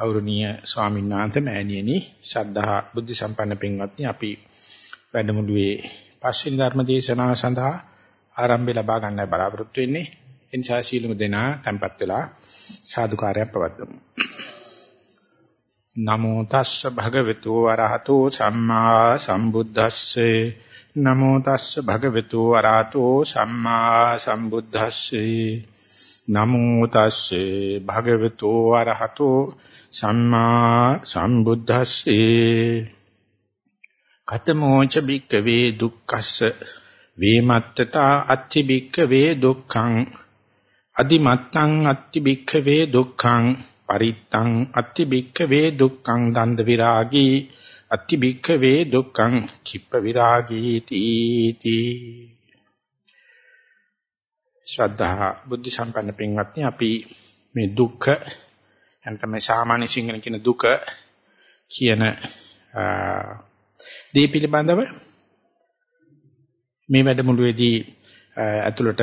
ගෞරවනීය ස්වාමීන් වහන්සේ මෑණියනි ශ්‍රද්ධා බුද්ධ සම්පන්න පින්වත්නි අපි වැඩමුළුවේ පස්වෙනි ධර්ම දේශනාව සඳහා ආරම්භය ලබා ගන්නයි බලාපොරොත්තු වෙන්නේ. එනිසා සීලමු දෙනා tempත් වෙලා සාදුකාරයක් පවත්වමු. නමෝ තස්ස භගවතු වරහතෝ සම්මා සම්බුද්දස්සේ. නමෝ තස්ස භගවතු වරහතෝ සම්මා සම්බුද්දස්සේ. නමෝ තස්සේ භගවතු වරහතෝ සම්මා සම්බුද්දස්සේ. කතමෝච බික්කවේ දුක්ඛස්ස වේමත්තතා අත්ති බික්කවේ දුක්ඛං. අදිමත්තං අත්ති බික්කවේ දුක්ඛං. පරිත්තං අත්ති බික්කවේ දුක්ඛං. දන්ද විරාගී අත්ති බික්කවේ දුක්ඛං. කිප්ප විරාගී තීති ශ්‍රද්ධා බුද්ධ සම්පන්න පින්වත්නි අපි මේ දුක්ඛ එනතම සාමාන්‍ය සිංහල කියන දුක කියන දේ පිළිබඳව මේ වැඩමුළුවේදී ඇතුළට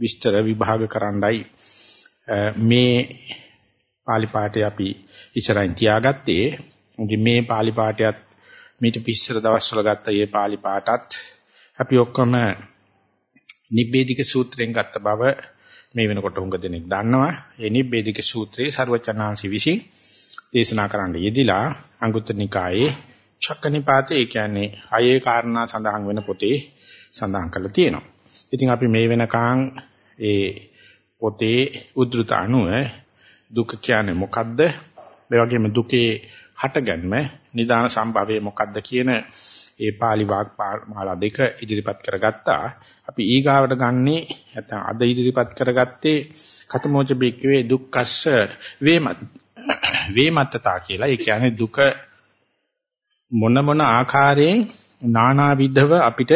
විස්තර විභාග කරන්නයි මේ pāli පාඨය අපි ඉස්සරහින් තියාගත්තේ. ඉතින් මේ pāli පාඨයත් මීට පිස්සර දවස්වල ගත්ත මේ pāli පාඨත් අපි ඔක්කොම නිබ්බේධික සූත්‍රයෙන් ගත්ත බව මේ වෙනකොට හුඟ දෙනෙක් දන්නවා. ඒ නිබ්බේධික සූත්‍රයේ ਸਰවචනාංශි විසින් දේශනා කරන්න යෙදිලා අංගුත්තර නිකායේ චක්කනිපාතේ ඒ කියන්නේ හයේ කාරණා සඳහන් වෙන පොතේ සඳහන් කරලා තියෙනවා. ඉතින් අපි මේ වෙනකන් ඒ පොතේ උද්ෘත අණුව දුක කියන්නේ මොකද්ද? ඒ වගේම දුකේ හටගන්ම නිදාන සම්භවය මොකද්ද කියන ඒ pāli මාලා දෙක ඉදිරිපත් කරගත්තා. අපි ඊගාවට ගන්නේ නැත්නම් අද ඉදිරිපත් කරගත්තේ කතමෝච බික්කවේ දුක්ඛස්ස වේමත් වේමත්තතා කියලා. ඒ කියන්නේ දුක මොන මොන ආකාරයෙන් නානා විධව අපිට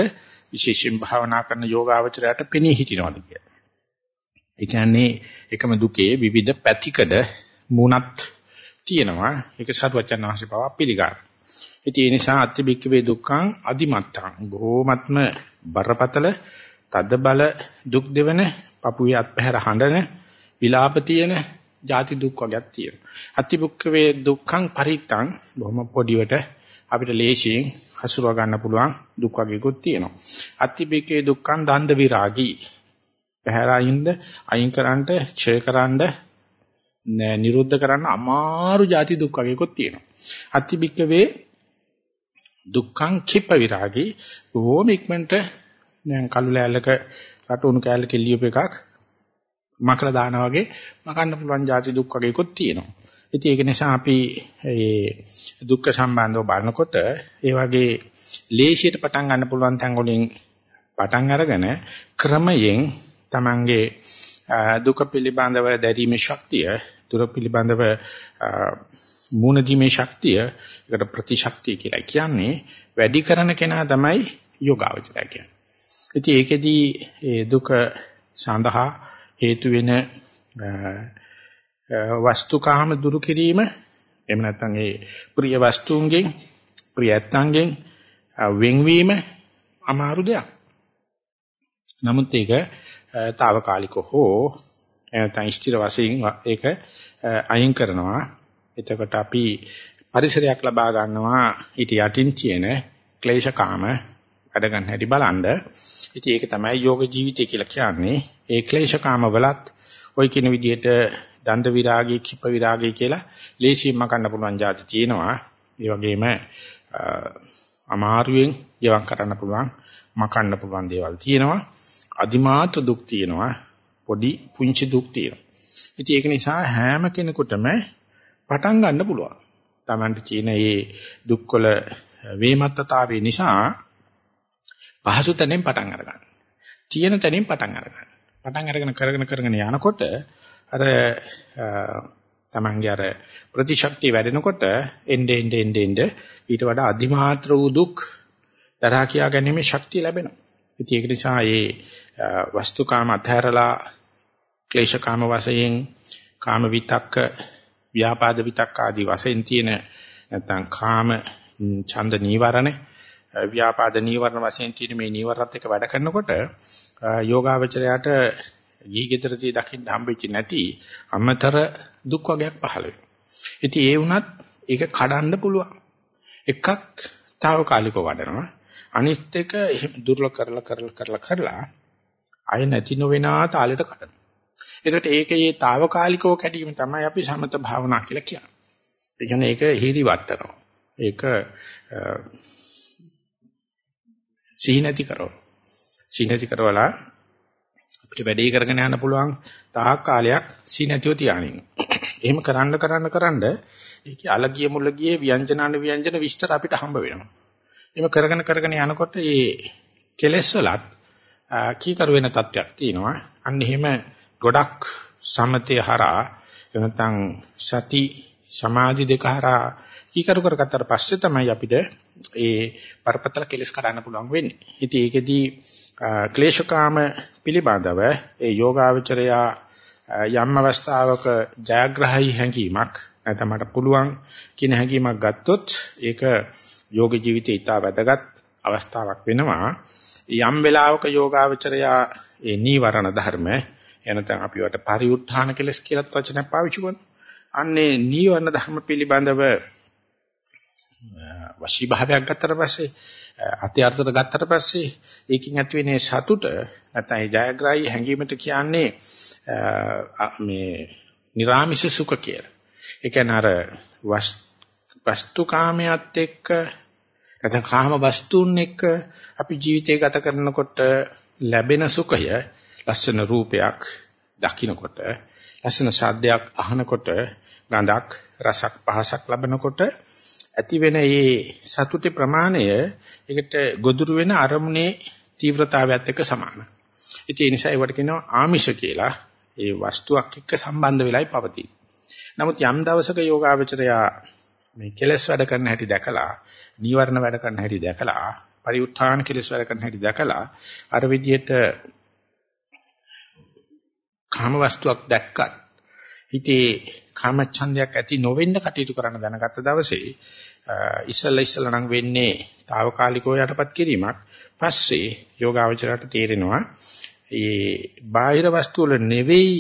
විශේෂයෙන් භාවනා කරන යෝගාවචරයට පෙනී හිටිනවද කියලා. ඒ කියන්නේ එකම දුකේ විවිධ පැතිකඩ මුණත් තියෙනවා. ඒක සරුවචන් වහන්සේ පවා පිළිගන්නවා. ඉතින් ඒ නිසා අත්‍යබික්කවේ දුක්ඛං අදිමත්තං බොහෝමත්ම බරපතල තද බල දුක් දෙවන පපුවේ අත්පැහැර හඬන විලාප තියෙන ಜಾති දුක් වර්ගයක් තියෙනවා. අත්‍යබික්කවේ දුක්ඛං පරිත්තං බොහොම පොඩිවට අපිට ලේසියෙන් හසුරව ගන්න පුළුවන් දුක් වර්ගයකුත් තියෙනවා. අත්‍යබික්කේ දුක්ඛං දණ්ඩ විරාගී පැහැරයින්ද අයින් කරන්නට ඡය කරන්න නිරුද්ධ කරන්න අමාරු ಜಾති දුක් වර්ගයකුත් තියෙනවා. අත්‍යබික්කවේ දුක්ඛං කිප්ප විරාගී බොහොම ඉක්මනට දැන් කළු ලෑල්ලක රටුණු කෑල්ලක ලියපු එකක් මකලා දානා වගේ මකන්න පුළුවන් ಜಾති දුක් වගේකුත් තියෙනවා. ඉතින් ඒක නිසා අපි මේ දුක්ඛ සම්බන්ධව බලනකොට ඒ වගේ ලේසියට පටන් ගන්න පුළුවන් තැන් වලින් පටන් අරගෙන ක්‍රමයෙන් Tamange දුක පිළිබඳව දැරීමේ ශක්තිය දුර පිළිබඳව මූණ දීමේ ශක්තිය ඒකට ප්‍රතිශක්තිය කියලා කියන්නේ වැඩි කරන කෙනා තමයි යෝගාවචරය කියන්නේ. ඉතින් ඒකෙදී ඒ දුක සඳහා හේතු වෙන වස්තුකාම දුරු කිරීම එහෙම නැත්නම් ඒ ප්‍රිය වස්තුන්ගෙන් ප්‍රියත්තන්ගෙන් වෙන්වීම අමාරු දෙයක්. නමුත් ඒක తాවකාලික හෝ නැත්නම් ස්ථිර වශයෙන් ඒක අයින් කරනවා. එතකොට අපි පරිසරයක් ලබා ගන්නවා ඊට යටින් තියෙන ක්ලේශකාම වැඩ ගන්න හැටි බලන්න. ඉතින් ඒක තමයි යෝග ජීවිතය කියලා කියන්නේ. ඒ ක්ලේශකාම වලත් ওই කියන විදිහට දන්ද විරාගය, කිප්ප විරාගය කියලා ලේසියෙන්ම ගන්න පුළුවන් જાති තියෙනවා. ඒ වගේම අමාරුවෙන් ජීවත් කරන්න පුළුවන්, මකන්න පුළුවන් දේවල් තියෙනවා. අදිමාත්‍ර දුක් තියෙනවා. පොඩි පුංචි දුක් තියෙනවා. ඉතින් ඒක නිසා හැම කෙනෙකුටම පටන් ගන්න පුළුවන්. Tamanට තියෙන මේ දුක්වල වේමත්තතාවය නිසා පහසු තැනින් පටන් අරගන්න. තියෙන තැනින් පටන් අරගන්න. පටන් අරගෙන කරගෙන කරගෙන යනකොට අර Tamange අර ප්‍රතිශක්තිය වැඩෙනකොට එnde ende ende ende ඊට වඩා අධිමාත්‍ර වූ දුක් තරහා කියා ගැනීමේ ශක්තිය ලැබෙනවා. ඉතින් ඒක නිසා මේ වස්තුකාම අධහැරලා ක්ලේශකාම වශයෙන් කාම විතක්ක ව්‍යාපාද විතක් ආදී වශයෙන් තියෙන නැත්නම් කාම ඡන්ද නීවරණ ව්‍යාපාද නීවරණ වශයෙන් තියෙන මේ නීවරණත් එක්ක වැඩ කරනකොට යෝගාවචරයට ගිහි ගෙදරදී දකින්න හම්බෙච්ච නැති අමතර දුක් වර්ගයක් පහළ වෙනවා. ඉතින් ඒ වුණත් ඒක කඩන්න පුළුවන්. එකක් తాවකාලිකව වඩනවා. අනිත් එක දුර්ල කරලා කරලා කරලා කරලා අය නැති නොවෙනා තාලෙට කඩනවා. එතකොට ඒකේ తాවකාලිකව කැඩීම තමයි අපි සමත භාවනා කියලා කියන්නේ. ඒ කියන්නේ ඒක හිරි වටනවා. ඒක සිහිනති කරනවා. සිහිනති කරවලා අපිට වැඩේ කරගෙන යන්න පුළුවන් තාක් කාලයක් සිහිනතිව තියාගෙන. එහෙම කරන්න කරන්න කරන්න ඒකේ අලගිය මුලගිය ව්‍යංජන අන ව්‍යංජන විස්තර අපිට හම්බ වෙනවා. එහෙම කරගෙන කරගෙන යනකොට මේ කෙලෙස් වලත් කීකරු වෙන තත්වයක් තියෙනවා. අන්න එහෙම ගොඩක් සමතේ හරහා එනතන් සති සමාධි දෙක හරහා කීකරු කරගත්තට පස්සේ තමයි අපිට ඒ පරපතල කෙලස් කරන්න පුළුවන් වෙන්නේ. ඉතින් ඒකෙදී ක්ලේශකාම පිළිබඳව ඒ යෝගාවචරයා යම් අවස්ථාවක ජයග්‍රහයි හැඟීමක් නැත්නම් මට පුළුවන් කියන හැඟීමක් ගත්තොත් ඒක යෝග ජීවිතේ ඉතා වැදගත් අවස්ථාවක් වෙනවා. යම් වෙලාවක යෝගාවචරයා ඒ නීවරණ ධර්ම එනතන් අපි වට පරිඋත්ථාන කෙලස් කියලාත් වචනයක් පාවිච්චි කරනවා. අන්නේ නීවරණ ධර්ම පිළිබඳව වශී භාවයක් ගත්තට පස්සේ අත්‍යර්ථයට ගත්තට පස්සේ ඒකින් ඇති වෙන්නේ සතුට නැත්නම් ඒ ජයග්‍රාහී හැඟීමට කියන්නේ මේ නිර්ාමිෂ සුඛ කියලා. ඒ කියන්නේ අර වස්තුකාමයට එක්ක නැත්නම් කාම වස්තුන් එක්ක අපි ජීවිතය ගත කරනකොට ලැබෙන සුඛය ලස්සන රූපයක් දකින්නකොට ලස්සන ශබ්දයක් අහනකොට ගඳක් රසක් පහසක් ලබනකොට ඇති වෙන මේ සතුටේ ප්‍රමාණය ඒකට ගොදුරු වෙන අරමුණේ තීව්‍රතාවයත් එක්ක සමානයි. ඉතින් ඒ නිසා ඒවට කියනවා ආමිෂ කියලා. ඒ වස්තුවක් එක්ක සම්බන්ධ වෙලයි පවතී. නමුත් යම් දවසක යෝගාවචරයා මේ කෙලස් වැඩ කරන හැටි දැකලා, නීවරණ වැඩ කරන හැටි දැකලා, පරිඋත්ථාන කෙලස් වැඩ කරන හැටි දැකලා අර විදිහට කාම වස්තුවක් දැක්කත් හිතේ කාමච්ඡන්දයක් ඇති නොවෙන්න කටයුතු කරන්න දැනගත්ත දවසේ ඉස්සල්ලා ඉස්සල්ලා නම් වෙන්නේ తాවකාලිකව යටපත් කිරීමක්. පස්සේ යෝගාවචරයට තේරෙනවා මේ බාහිර වස්තු වල නෙවෙයි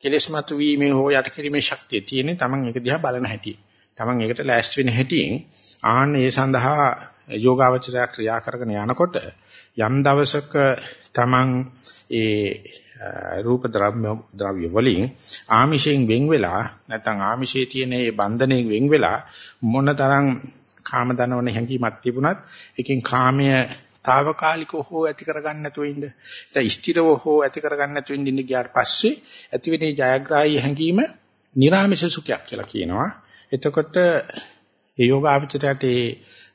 කෙලෙස් මතු වීමේ හෝ යට කිරීමේ ශක්තිය තියෙන්නේ Taman ඒක දිහා බලන හැටි. Taman ඒකට ලෑස්ති වෙන හැටියෙන් ආන්න ඒ සඳහා යෝගාවචරය ක්‍රියා කරගෙන යනකොට යම් දවසක Taman ඒ රූප ද්‍රව්‍ය ද්‍රව්‍ය වලින් ආමිෂයෙන් වෙන් වෙලා නැත්නම් ආමිෂයේ තියෙන මේ බන්ධණයෙන් වෙන් වෙලා මොනතරම් කාම දනවන හැඟීමක් තිබුණත් එකෙන් කාමය తాවකාලිකව හෝ ඇති කරගන්න නැතුව ඉන්න. දැන් ස්ථිරව හෝ ඇති කරගන්න නැතුව ඉන්න ගියාට පස්සේ ඇතිවෙන ජයග්‍රාහී හැඟීම නිර්ාමිෂ සුඛයක් කියලා කියනවා. එතකොට ඒ යෝගාචරයට ඒ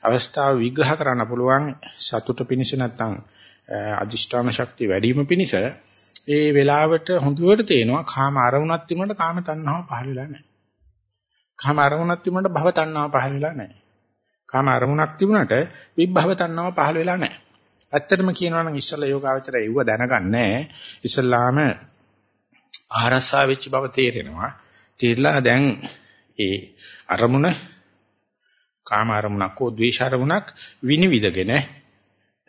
අවස්ථාව විග්‍රහ කරන්න පුළුවන් සතුට පිණිස නැත්නම් අදිෂ්ඨාන ශක්තිය වැඩි වීම පිණිස ඒ වෙලාවට හොඳට තේනවා කාම අරමුණක් තිබුණාට කාම තණ්හාව පහළ වෙලා නැහැ. කාම අරමුණක් තිබුණාට භව තණ්හාව පහළ වෙලා නැහැ. කාම අරමුණක් තිබුණාට විභව තණ්හාව පහළ වෙලා නැහැ. ඇත්තටම කියනවා නම් ඉස්සල්ලා යෝගාවචරය යුව දැනගන්නේ ඉස්සල්ලාම ආරස්සා වෙච්ච බව තේරෙනවා. තේරලා දැන් ඒ අරමුණ කාම අරමුණක් හෝ ද්වේෂ අරමුණක් විනිවිදගෙන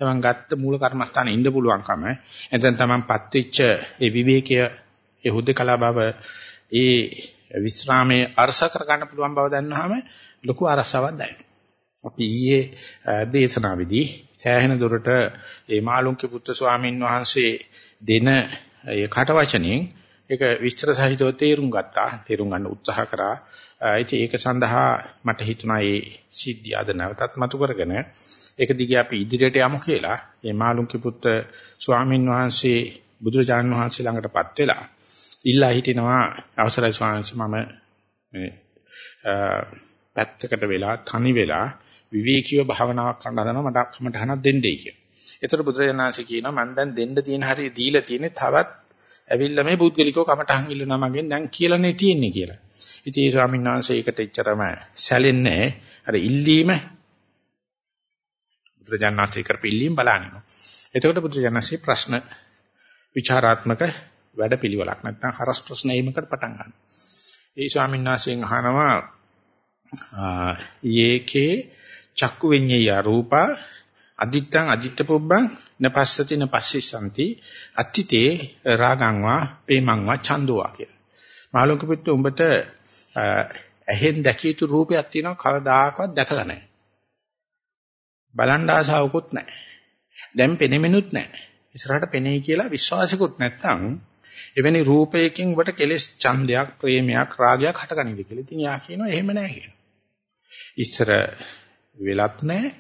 තමන් ගත්ත මූල කර්මස්ථානේ ඉන්න පුළුවන්කම එතෙන් තමන්පත් වෙච්ච ඒ විවේකය ඒ හුදකලා බව ඒ විස්රාමයේ අරස කර ගන්න පුළුවන් බව දන්නාම ලොකු අරසාවක් දැනෙනවා. අපි ඊයේ දේශනාවේදී සෑහෙන දුරට ඒ මාළුන්ගේ පුත්‍ර ස්වාමීන් වහන්සේ දෙන ඒ කටවචනෙන් ඒක විස්තර සහිතව තේරුම් ගත්තා. තේරුම් ගන්න උත්සාහ කරා. ඒක සඳහා මට හිතුණා මේ සිද්ධිය අද නැවතත් මතු කරගෙන ඒක දිගේ අපි ඉදිරියට යමු කියලා මේ මාළුන්ගේ පුත්‍ර ස්වාමින් වහන්සේ බුදුරජාණන් වහන්සේ ළඟටපත් වෙලා ඉල්ලා හිටිනවා අවසරයි ස්වාමීන් වහන්සේ මම මේ පැත්තකට වෙලා තනි වෙලා විවේකීව භාවනාවක් කරන්න හදනවා මට කමටහනක් දෙන්නයි කියලා. ඒතර බුදුරජාණන් වහන්සේ කියනවා මම දැන් දෙන්න තියෙන හරිය දීලා තියෙන්නේ තවත් ඇවිල්ලා මේ බුද්ධලිකෝ කමටහන් ඉල්ලනවා මගෙන් දැන් කියලානේ තියෙන්නේ කියලා. ඉතින් ඒ ස්වාමීන් වහන්සේ ඒකට එච්චරම සැලෙන්නේ අර ඉල්ලීම බුදුරජාණන්සේ කරපිල්ලීම් බලන්නේ. එතකොට බුදුරජාණන්සේ ප්‍රශ්න විචාරාත්මක වැඩපිළිවෙලක් නැත්නම් හරස් ප්‍රශ්න එීමකට පටන් ගන්නවා. ඒ ස්වාමීන් වහන්සේගෙන් අහනවා යේකේ චක්කු විඤ්ඤය රූපා අදිත්තං අදිත්ත පුබ්බං නපස්සති නපස්සිසanti අත්තිතේ රාගං වා ප්‍රේමං වා ඡන්தோ වා කියලා. මාළුන්ගේ පුත්තු උඹට ඇහෙන් දැකිය යුතු රූපයක් තියෙනවා කවදාකවත් දැකලා නැහැ. බලන් ආසාවකුත් නැහැ. දැන් පෙනෙමිනුත් නැහැ. ඉස්සරහට පෙනෙයි කියලා විශ්වාසිකුත් නැත්නම් එවැනි රූපයකින් ඔබට කෙලෙස් ඡන්දයක්, ප්‍රේමයක්, රාගයක් හටගනින්ද කියලා. ඉතින් යා කියනවා එහෙම නැහැ කියලා. ඉස්සර වෙලත් නැහැ.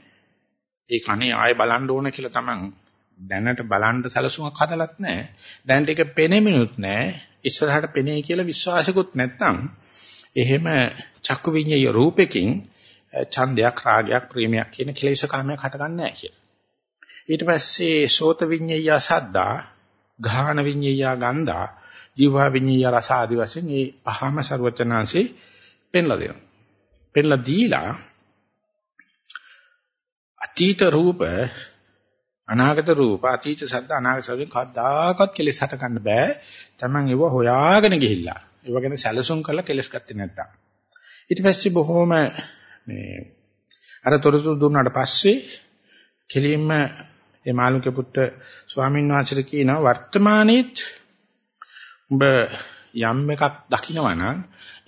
ඒ කණේ ආයෙ බලන්න ඕන කියලා තමන් දැනට බලන්න සැලසුමක් හදලත් නැහැ. දැනට ඒක පෙනෙමිනුත් නැහැ. ඉස්සරහට පෙනෙයි කියලා විශ්වාසිකුත් නැත්නම් එහෙම චක්කු විඤ්ඤාය රූපෙකින් ඡන්දයක් රාගයක් ප්‍රේමයක් කියන ක්ලේශ කාමයක් හටගන්නේ නැහැ කියලා. ඊට පස්සේ සෝත විඤ්ඤාය සද්දා, ගාහන විඤ්ඤාය ගන්ධා, ජීවා විඤ්ඤාය රස ආදි වශයෙන් මේ පහම ਸਰවචනාංශේ පෙන්ලා දෙනවා. පෙන්ලා දීලා අතීත රූප අනාගත රූප අතීත සද්ද අනාගත සද්දෙන් කවදාකවත් කෙලෙස් හට ගන්න බෑ. Taman ඒව හොයාගෙන ගිහිල්ලා. ඒව ගැන සැලසුම් කරලා කෙලස් ගත්තේ නැත්තම්. ඊට පස්සේ බොහොම මේ අර තොරතුරු දුන්නාට පස්සේ කෙලින්ම මේ මාළුකේ පුත්ත ස්වාමීන් වහන්සේට කියනවා වර්තමානයේත් උඹ යම් එකක් දකිනවා නම්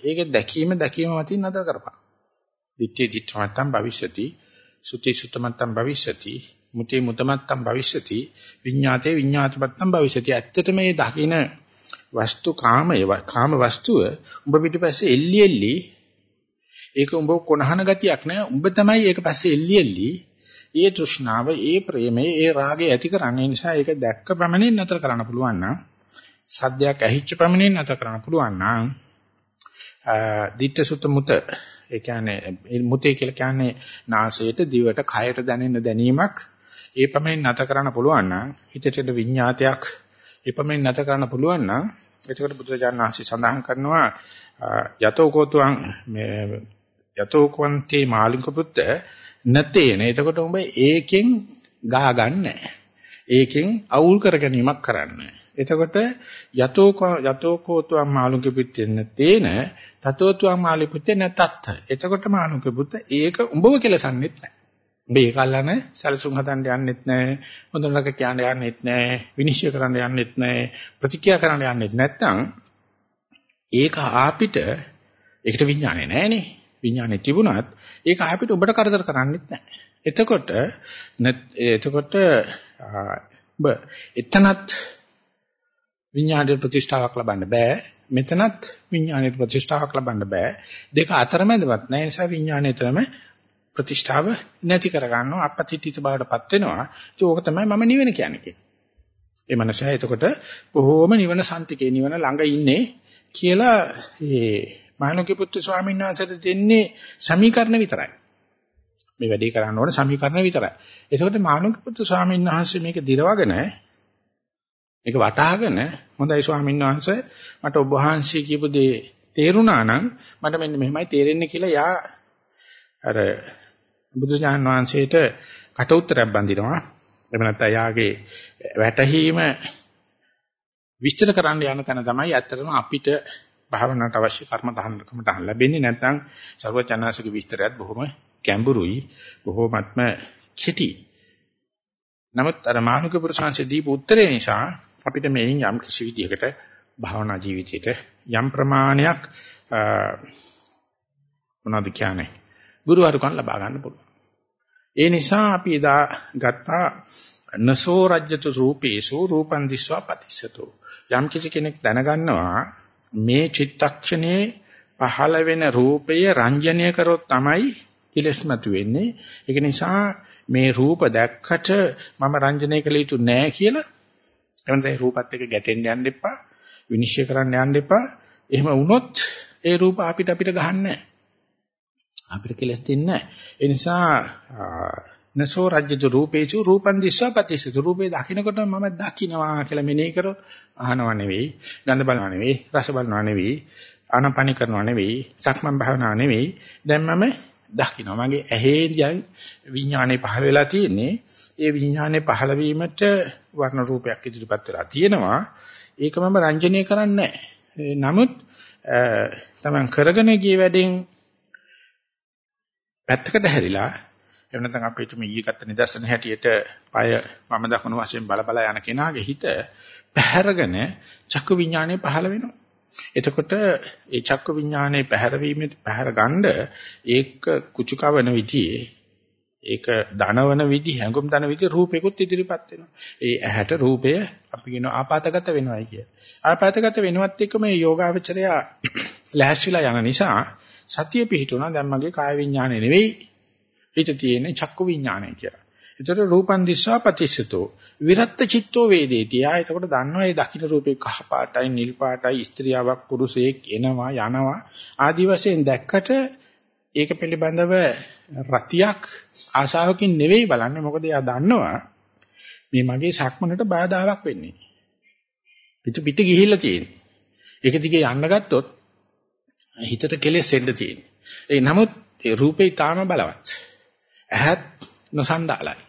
ඒක දැකීම දැකීම මතින් නතර කරපන්. දිත්තේ දිත්තමත්තම් භවිෂති සුති සුතමත්තම් භවිෂති මුතේ මුතමත්තම් භවිෂති විඤ්ඤාතේ විඤ්ඤාතමත්තම් භවිෂති. ඇත්තටම මේ දකින වස්තු කාමය කාම වස්තුව උඹ පිටිපස්සේ එල්ලි එල්ලි ඒක උඹ කොනහන ගතියක් නෑ උඹ තමයි ඒක පස්සේ එල්ලි එල්ලි ඒ තෘෂ්ණාව ඒ ප්‍රේමය ඒ රාගය ඇති කරන්නේ නිසා ඒක දැක්ක පමණින් නතර කරන්න පුළුවන් නම් සද්දයක් ඇහිච්ච පමණින් නතර කරන්න පුළුවන් නම් දිට්ඨ සුත මුත ඒ කියන්නේ මුතේ කියලා කියන්නේ නාසයට දිවට කයට දැනෙන දැනීමක් ඒ පමණින් නතර කරන්න පුළුවන් නම් හිතට විඤ්ඤාතයක් ඒ පමණින් නැත කරන්න පුළුවන් නම් එතකොට බුදුරජාණන් වහන්සේ සඳහන් කරනවා යතෝ කෝතුං මේ යතෝ කවන්තේ මාලික පුත්ත නැතේන. එතකොට උඹ ඒකෙන් ගහ ගන්න ඒකෙන් අවුල් කර ගැනීමක් කරන්න. එතකොට යතෝ යතෝ කෝතුං මාලික පුත්තෙන් තේන තතෝතුං මාලික පුත්තේ නැතත්. එතකොට මාලික පුත්ත ඒක උඹව කෙලසන්නෙත් නැහැ. මේ කල්ලාන සැලසුම් හදන්න යන්නෙත් නැහැ. හොඳනක කියන්න යන්නෙත් නැහැ. විනිශ්චය කරන්න යන්නෙත් නැහැ. ප්‍රතික්‍රියා කරන්න යන්නෙත් නැත්නම් ඒක ආපිට ඒකට විඥානේ නැහනේ. විඥානේ තිබුණත් ඒක ආපිට ඔබට කරදර කරන්නෙත් නැහැ. එතකොට එතකොට ඔබ එතනත් විඥානයේ ප්‍රතිෂ්ඨාවක් ලබන්න බෑ. මෙතනත් විඥානයේ ප්‍රතිෂ්ඨාවක් ලබන්න බෑ. දෙක අතරමැදවත් නැහැ. නිසා විඥානයේ තමයි ප්‍රතිෂ්ඨාව නැති කර ගන්නවා අපපතිත්‍ිත බවටපත් වෙනවා. ඒක ඕක තමයි මම නිවන කියන්නේ. ඒ මනසයි එතකොට බොහෝම නිවන සම්තිකේ නිවන ළඟ ඉන්නේ කියලා ඒ මානුකේ පුත්තු ස්වාමීන් වහන්සේට දෙන්නේ සමීකරණ විතරයි. මේ වැඩේ කරන්න ඕන සමීකරණ විතරයි. එතකොට මානුකේ පුත්තු ස්වාමීන් වහන්සේ මේක දිරවගෙන මේක වටහාගෙන හොඳයි ස්වාමීන් වහන්සේ මට ඔබ වහන්සේ කියපු දේ තේරුණා නම් මට මෙන්න මෙහෙමයි තේරෙන්නේ කියලා යා අර බුදුසහන් වහන්සේට කට උත්තරයක් බඳිනවා. එහෙම නැත්නම් යාගේ වැටහීම විස්තර කරන්න යන තැන තමයි ඇත්තටම අපිට භාවනාවට අවශ්‍ය කර්ම දහනකම දහන ලැබෙන්නේ නැත්නම් සර්වචනාසික විස්තරයත් බොහොම ගැඹුරුයි බොහොමත්ම කෙටි. නමුත් අර මානුක පුරුෂාංශ දීප උත්තරේ නිසා අපිට මේන් යම් කිසි විදිහකට භාවනා ජීවිතයට යම් ප්‍රමාණයක් මොනවද කියන්නේ ගුරුවරුකම් ලබා ගන්න පුළුවන්. ඒ නිසා අපි එදා ගත්තා නසෝ රජ්‍යතු රූපේසු රූපං දිස්වා පතිස්සතෝ. යම් කිසි කෙනෙක් දැනගන්නවා මේ චිත්තක්ෂණයේ පහළ වෙන රූපය රංජනීය කරොත් තමයි කිලස්මතු වෙන්නේ. ඒක නිසා මේ රූප දැක්කට මම රංජනය කළ යුතු නෑ කියලා එවනතේ රූපත් එක්ක ගැටෙන්න යන්න එපා. විනිශ්චය කරන්න යන්න එපා. එහෙම වුණොත් ඒ රූප අපිට අපිට ගහන්නේ නෑ. අපිට කෙලස් දෙන්නේ නැහැ. ඒ නිසා නසෝ රජ්‍යතු රූපේචු රූපං දිස්වා පතිසිතු රූපේ දකින්නකොට මම දකින්නවා කියලා මෙනෙහි කරොත් අහනවා නෙවෙයි, ගඳ බලනවා නෙවෙයි, රස බලනවා නෙවෙයි, ආනපනි කරනවා නෙවෙයි, සක්මන් භාවනාව නෙවෙයි. දැන් මම දකින්නවා. මගේ ඇහේදී විඥානේ පහළ වෙලා තියෙන්නේ. ඒ විඥානේ පහළ වීමට වර්ණ රූපයක් ඉදිරිපත් වෙලා තියෙනවා. ඒක මම රංජනීය කරන්නේ නමුත් තමන් කරගෙන ගිය වැඩෙන් පැත්තකට හැරිලා එහෙම නැත්නම් අපි හිතමු ඊයේ ගත්ත නිදර්ශන හැටියට পায় මම දක්වන වශයෙන් බලබල යන කෙනාගේ හිත පැහැරගෙන චක්කු විඥානය පහළ වෙනවා. එතකොට ඒ චක්කු විඥානයේ පැහැරවීමේ පැහැරගන්න ඒක කුචුකවන විදිහේ ඒක ධනවන විදිහ හැඟුම් ධන විදිහ රූපෙකුත් ඉදිරිපත් වෙනවා. ඒ ඇහැට රූපය අපි කියන ආපතගත වෙනවයි කිය. ආපතගත වෙනවත් එක්ක මේ යෝගාවචරය ෆ්ලෑෂ් වෙලා යන නිසා සතිය පිහිටුණා දැන් මගේ කාය විඥානය නෙවෙයි හිත තියෙන්නේ චක්කු විඥානය කියලා. ඒතර රූපන් දිස්වා පතිස්සතෝ විරත්ත චිත්තෝ වේදේති. ආ එතකොට දන්නවා මේ දකින්න රූපේ කහ පාටයි නිල් පාටයි ස්ත්‍රියාවක් පුරුෂයෙක් එනවා යනවා ආදි වශයෙන් දැක්කට ඒක පිළිබඳව රතියක් ආශාවකින් නෙවෙයි බලන්නේ මොකද එයා දන්නවා මේ මගේ සක්මනට බාධාවක් වෙන්නේ. පිට පිට ගිහිල්ලා තියෙන්නේ. ඒක දිගේ යන්න ගත්තොත් හිතට කෙලෙස් එන්න තියෙන්නේ. ඒ නමුත් ඒ රූපේ ඊටාම බලවත්. ඇහත් නොසන්ඩාලයි.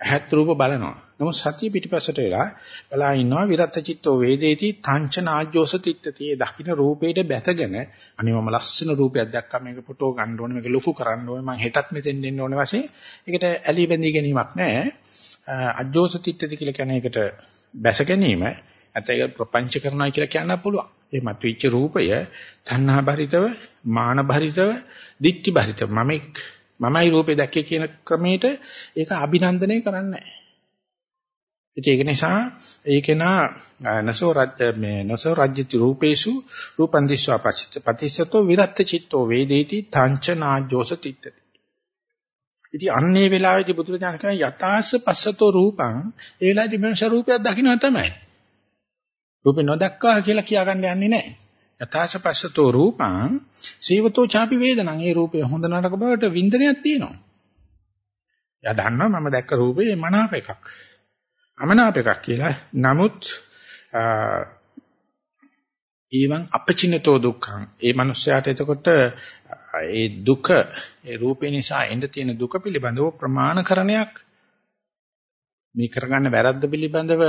ඇහත් රූප බලනවා. නමුත් සතිය පිටිපස්සට වෙලා බලා ඉන්නවා විරත් චිත්තෝ වේදේති තංචනාජ්ජෝස තිත්තති. ඒ දකින්න රූපේට බැසගෙන අනිවම ලස්සන රූපයක් දැක්කම මේක ෆොටෝ ගන්න ඕනේ මේක ලොකු කරන්න ඕනේ මම හෙටත් මෙතෙන් දෙන්න ඕනේ වශයෙන් ඒකට ඇලි බැඳී ගැනීමක් නැහැ. අජ්ජෝස තිත්තති කියලා කියන එකට බැස ගැනීම නැත්නම් ඒක ප්‍රපංච කරනවා කියලා කියන්න පුළුවන්. ඒ මතුවෙච්ච රූපය තණ්හා භරිතව, මාන භරිතව, දික්ටි භරිතව මමෙක් මමයි රූපේ දැක්කේ කියන ක්‍රමයට ඒක අභිනන්දනය කරන්නේ නැහැ. ඒක නිසා ඒකේනා නසෝ රජ්‍ය මේ නසෝ රජ්‍යති රූපේසු රූපං දිස්වා පච්ච පටිසතෝ විරත් චිත්තෝ වේදේති තංචනාජෝස තිට්ඨති. ඉතින් අන්නේ වෙලාවේදී බුදුරජාණන් කියන යතාස පස්සතෝ රූපං ඒ වෙලාවේදී මනුෂ්‍ය රූපයක් දකින්න තමයි. රූපේ නොදක්කා කියලා කියාගන්න යන්නේ නැහැ. යථාස පස්සතෝ රූපං සීවතෝ ചാපි වේදනං. ඒ රූපය හොඳ නරක බවට වින්දනයක් තියෙනවා. එයා දන්නවා මම දැක්ක රූපේ මනාප එකක්. අමනාප එකක් කියලා. නමුත් ඊවන් අපචිනතෝ දුක්ඛං. ඒ මනුස්සයාට එතකොට ඒ දුක ඒ රූපේ නිසා එන්න තියෙන දුක පිළිබඳව ප්‍රමාණකරණයක් මේ කරගන්න වැරද්ද පිළිබඳව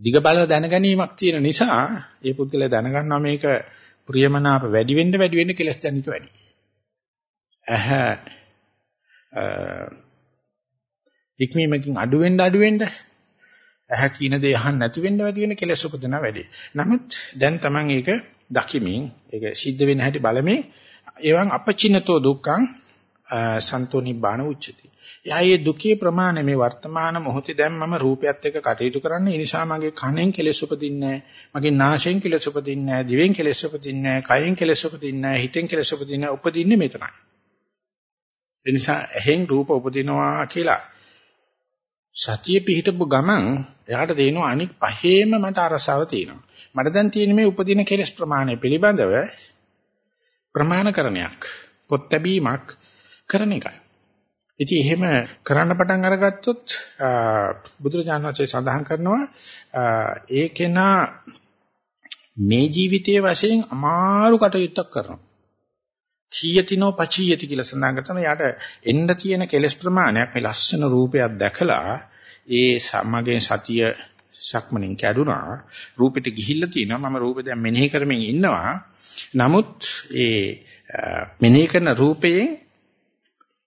දිග බල දැනගැනීමක් තියෙන නිසා ඒ පුද්ගලයා දැනගන්නවා මේක ප්‍රියමනාප වැඩි වෙන්න වැඩි වෙන්න කෙලස් දැනික වැඩි. ඇහ ඉක්මීමකින් අඩු වෙන්න අඩු වෙන්න ඇහ කියන දේ අහන්න නැති වෙන්න වැඩි වෙන කෙලස් උපදිනවා වැඩි. නමුත් දැන් Taman ඒක දකිමින් ඒක සිද්ධ වෙන හැටි බලමින් එවන් අපචිනතෝ දුක්ඛං සන්තෝ නිබ්බාන උච්චති. එයායේ දුකේ ප්‍රමාණය මේ වර්තමාන මොහොතේ දැන් මම රූපයත් එක්ක කටයුතු කරන්නේ ඒ නිසා මගේ කනෙන් කෙලෙස් උපදින්නේ මගේ නාසයෙන් කෙලෙස් උපදින්නේ දිවෙන් කෙලෙස් උපදින්නේ කයෙන් කෙලෙස් උපදින්නේ හිතෙන් කෙලෙස් උපදින්නේ උපදින්නේ මෙතනයි. ඒ නිසා ඇහෙන් රූප උපදිනවා කියලා සතිය පිහිටපු ගමන් එයාට තේරෙනවා අනික් පහේම මට අරසාව තියෙනවා. මට දැන් තියෙන මේ උපදින කෙලෙස් ප්‍රමාණය පිළිබඳව ප්‍රමාණකරණයක් පොත් ලැබීමක් කරන එකයි. ඉතින් එහෙම කරන්න පටන් අරගත්තොත් බුදුරජාණන් වහන්සේ සඳහන් කරනවා ඒකේනා මේ ජීවිතයේ වශයෙන් අමාරු කටයුත්තක් කරනවා. කීයතිනෝ පචීයති කියලා සඳහන් කරනවා. යාට එන්න තියෙන කෙලස් ප්‍රමාණයක් මේ ලස්සන රූපයක් දැකලා ඒ සමගින් සතිය සක්මණෙන් කැඩුනා. රූපෙට ගිහිල්ලා තිනවා. මම රූපේ දැන් මෙනෙහි කරමින් ඉන්නවා. නමුත් ඒ මෙනෙහි කරන රූපයෙන්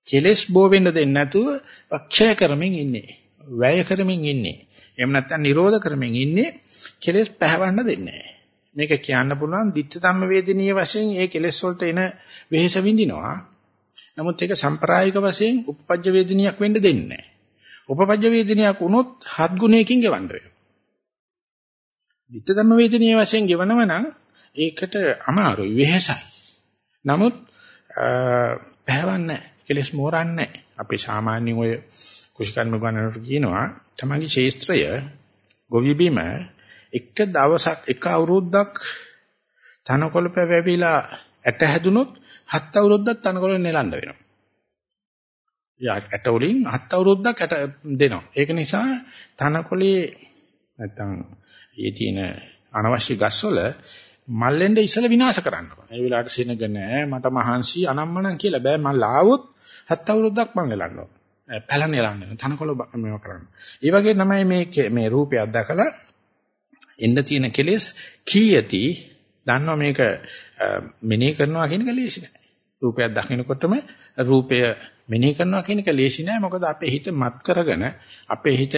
කෙලස් බෝ වෙන්න දෙන්නේ නැතුව ක්ෂය කරමින් ඉන්නේ. වැය කරමින් ඉන්නේ. එහෙම නැත්නම් නිරෝධ කරමින් ඉන්නේ. කෙලස් පැහැවන්න දෙන්නේ නැහැ. මේක කියන්න පුළුවන් ditth ධම්ම වේදිනිය වශයෙන් ඒ කෙලස් වලට එන වෙහෙස විඳිනවා. නමුත් ඒක සම්ප්‍රායික වශයෙන් උපපජ්ජ වේදිනියක් වෙන්න දෙන්නේ නැහැ. උපපජ්ජ වේදිනියක් වුණොත් හත් ගුණයකින් ගෙවන්න වෙනවා. ditth ධම්ම වේදිනිය වශයෙන් ගෙවනව නම් ඒකට අමාරුයි වෙහෙසයි. නමුත් පැහැවන්නේ නැහැ. කෙලස් මෝරන්නේ අපි සාමාන්‍යයෙන් ඔය කුෂිකර්ම ගණනට කියනවා තමන්ගේ ශේස්ත්‍රය ගොවි බිම එක දවසක් එක අවුරුද්දක් තනකොළ පැවැවිලා ඇට හැදුනොත් හත් අවුරුද්දක් තනකොළ නෙලන්න වෙනවා. යා ඇට වලින් හත් අවුරුද්දක් ඇට දෙනවා. ඒක නිසා තනකොළේ නැත්තම් ඒ තියෙන අනවශ්‍ය ගස්වල මල්ලෙන්ද ඉසල විනාශ කරන්න ඕන. ඒ වෙලාවට සෙනග නැහැ මට මහන්සි අනම්මනම් කියලා බෑ මම ලාවොත් හත් අවුරුද්දක් මං එලන්න ඕන. පැලන එලන්න තනකොළ මේව කරන්න. ඒ වගේ තමයි මේ මේ රූපයක් දැකලා එන්න තියෙන කෙලෙස් කීයති දන්නවා මේක මෙනෙහි කරනවා කියන එක ලේසි නෑ. රූපයක් දකිනකොටම රූපය මෙනෙහි කරනවා කියන එක ලේසි නෑ. මොකද අපේ හිත මත් කරගෙන අපේ හිත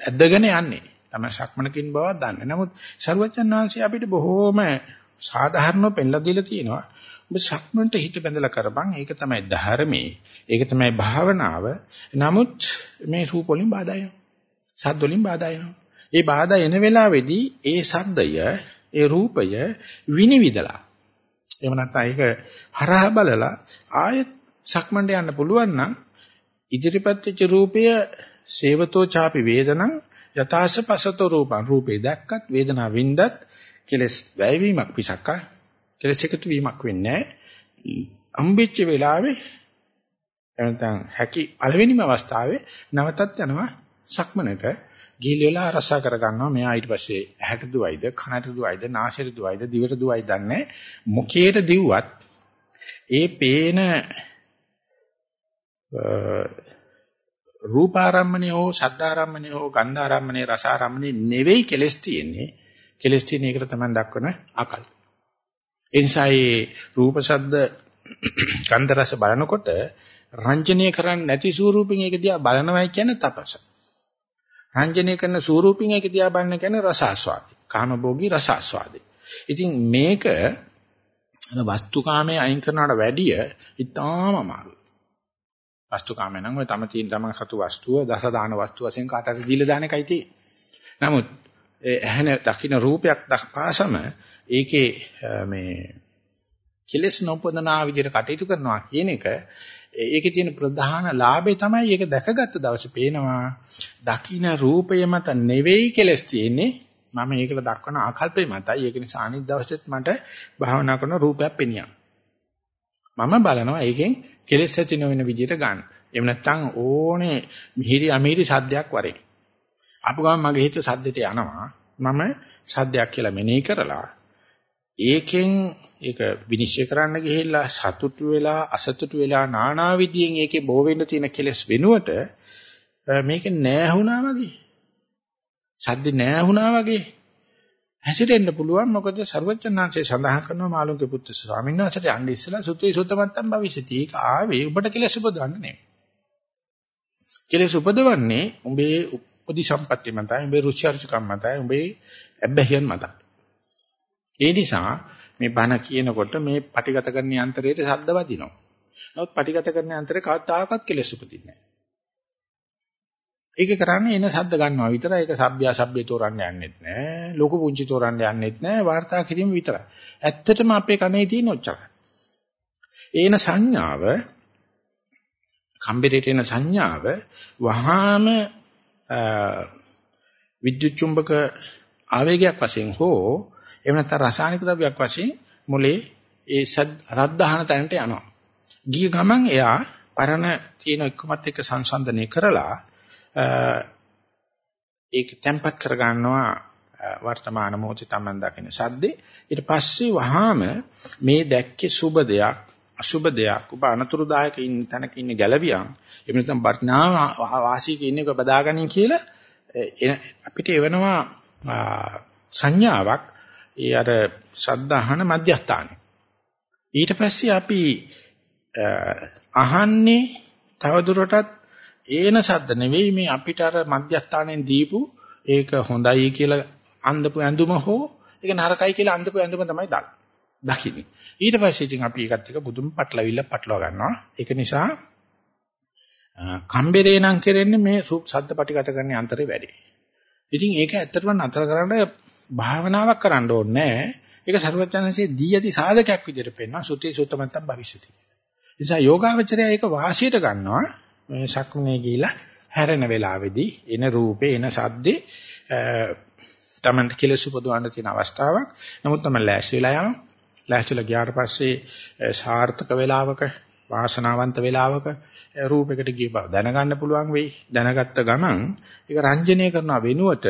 ඇදගෙන යන්නේ. තමයි සක්මනකින් බවක් දන්නේ. නමුත් සරුවචන් වහන්සේ අපිට බොහෝම සාධාරණව පෙන්ලා දීලා තියෙනවා. ඔබ සක්මන්ට හිත බැඳලා කරපන්. ඒක තමයි ධර්මයේ. ඒක තමයි භාවනාව. නමුත් මේ රූප වලින් බාධා එනවා. සද්ද වලින් බාධා එනවා. ඒ බාධා එන වෙලාවේදී ඒ සද්දය, ඒ රූපය විනිවිදලා. එහෙම නැත්නම් ඒක හරහා බලලා ආයෙත් සක්මන්ට යන්න පුළුවන් නම් ඉදිරිපත් වෙච්ච රූපය සේවතෝ ചാපි වේදනං යථාස පසතෝ රූපං රූපේ දැක්කත් වේදනාව වින්දත් කෙලස් වැයවීමක් පිසක්කා කෙලස් එකතු වීමක් වෙන්නේ නැහැ. අම්බෙච්ච වෙලාවේ එනතන් හැකි පළවෙනිම අවස්ථාවේ නැවතත් යනවා සක්මනට. ගිහිල්ලා අරසා කර ගන්නවා. මෙයා ඊට පස්සේ ඇහැට දුවයිද කනට දුවයිද නාසයට දුවයිද දිවට දුවයිද දන්නේ මොකේට දිව්වත් ඒ පේන රූපාරම්මණය හෝ ශබ්දාරම්මණය හෝ ගන්ධාරම්මණය රසාරම්මණය නෙවෙයි කෙලස් තියෙන්නේ. කෙලස් තියෙන එකට තමයි දක්වන අකල් ඒ නිසා මේ රූප ශබ්ද ගන්ධ රස බලනකොට රංජනීය කරන්නේ නැති ස්වරූපෙන් ඒක දිහා බලනවයි කියන්නේ තපස. රංජනීය කරන ස්වරූපෙන් ඒක දිහා බලන කියන්නේ රස ආස්වාදේ. කාමභෝගී රස ආස්වාදේ. ඉතින් මේක වස්තුකාමයේ අයින් කරනවට වැඩිය ඉතාම අමාරුයි. වස්තුකාමයේ නම් ඔය තම තියෙන තමන් සතු වස්තුව දස දාන වස්තුව වශයෙන් කාටට දීලා දාන එකයි තියෙන්නේ. නමුත් ඇහෙන දකින්න රූපයක් දක්පාසම ඒකේ මේ කෙලස් නොපදනා විදිහට කටයුතු කරනවා කියන එක ඒකේ තියෙන ප්‍රධාන ලාභය තමයි ඒක දැකගත්ත දවසේ පේනවා. දකින්න රූපය මත නෙවෙයි කෙලස් තියෙන්නේ. මම ඒකට දක්වන ආකල්පය මතයි. ඒක නිසා අනිත් දවසෙත් මට භාවනා කරන රූපයක් පෙනියන. මම බලනවා ඒකෙන් කෙලස් ඇති නොවන විදිහට ගන්න. එහෙම නැත්නම් ඕනේ මිහිරි අමිහිරි සද්දයක් වරේ අපු ගමන් මගේ හිත සද්දෙට යනවා. මම සද්දයක් කියලා මෙනෙහි කරලා ඒකෙන් ඒක විනිශ්චය කරන්න ගිහිල්ලා සතුටු වෙලා අසතුටු වෙලා নানা විදියෙන් ඒකේ බෝ වෙන්න තියෙන කෙලස් වෙනුවට මේක නෑ වුණා වගේ. සද්ද නෑ වුණා වගේ. හැසිරෙන්න පුළුවන්. මොකද ਸਰවඥාන්සේ සඳහන් කරනවා මාළුන්ගේ පුත්‍ර ස්වාමීන් වහන්සේට යන්නේ ඉස්සලා සුත්‍රි සුතමත්තම් භවිෂති. ඒක ආවේ. ඔබට කෙලස් උපදවන්න නෙමෙයි කෙලස් උපදවන්නේ උඹේ උපදි සම්පත්‍ය මතයි උඹේ රුචි අරුචිකම් මතයි උඹේ අබ්බැහියන් මතයි. ඒ නිසා මේ බණ කියනකොට මේ පටිගත කරන යන්ත්‍රයේ ශබ්ද වදිනවා. නමුත් පටිගත කරන යන්ත්‍රේ කවදාකවත් කෙලස් උපදින්නේ ඒක කරන්නේ එන ශබ්ද ගන්නවා විතරයි. ඒක සබ්බ්‍යා සබ්බේ තෝරන්න යන්නෙත් නෑ. ලොකු පුංචි තෝරන්න යන්නෙත් නෑ. වාර්තා කිරීම විතරයි. ඇත්තටම අපේ කනේ තියෙන ඔච්චරයි. ඒන සංඥාව කම්බරේට එන සංඥාව වහාම විද්‍යුත් චුම්බක ආවේගයක් වශයෙන් හෝ එහෙම නැත්නම් රසායනික ද්‍රව්‍යයක් වශයෙන් මොලේ ඒ සද්දාහන තැනට යනවා. ගිය ගමන් එයා පරණ තියෙන එක්කමත් එක්ක සංසන්දනය කරලා ඒක තැම්පත් කර ගන්නවා වර්තමාන මොහොතේ Taman දකින සද්දේ. ඊට පස්සේ වහාම මේ දැක්කේ සුබ දෙයක් අසුබ දෙයක්. ඔබ අනතුරුදායක ඉන්න තැනක ඉන්න ගැලවියන් එහෙම නැත්නම් වර්ණා වාසීක ඉන්නක බදාගනින් කියලා අපිට එවනවා සංඥාවක්. ඒ අර ශබ්දහන මධ්‍යස්ථානේ. ඊට පස්සේ අපි අහන්නේ තවදුරටත් ඒන ශබ්ද නෙවෙයි මේ අපිට අර මධ්‍යස්ථානෙන් දීපු ඒක හොඳයි කියලා අඳපු ඇඳුම හෝ ඒක නරකයි කියලා අඳපු ඇඳුම තමයි දකින්නේ. ඊට පස්සේ ඉතින් අපි ඒකත් එක්ක බුදුම පටලවිල්ල පටලවා ගන්නවා. ඒක නිසා කම්බරේ නම් කරන්නේ මේ ශබ්ද පටිගත කරන යන්ත්‍රේ වැඩි. ඉතින් ඒක ඇත්තටම නතර කරන්න භාවනාවක් කරන්න ඕනේ නැහැ. ඒක සරුවචනන්සේ දී යති සාධකයක් විදිහට පෙන්වනවා සුති සුත්තමත්තම් භවිෂති. නිසා යෝගාවචරය ඒක වාසියට ගන්නවා මේ සක්මනේ ගිහිලා හැරෙන වෙලාවේදී එන රූපේ එන සද්දේ තමන්ට කෙලෙස් උපදවන්න තියෙන අවස්ථාවක්. නමුත් තමයි ලෑස්තිලා යනවා. ලෑස්තිලා ගියාට පස්සේ සාර්ථක වේලාවක වාසනාවන්ත වේලාවක රූපයකට ගිය බව දැනගන්න පුළුවන් වෙයි. දැනගත්ත ගමන් ඒක රංජනීය කරන වෙනුවට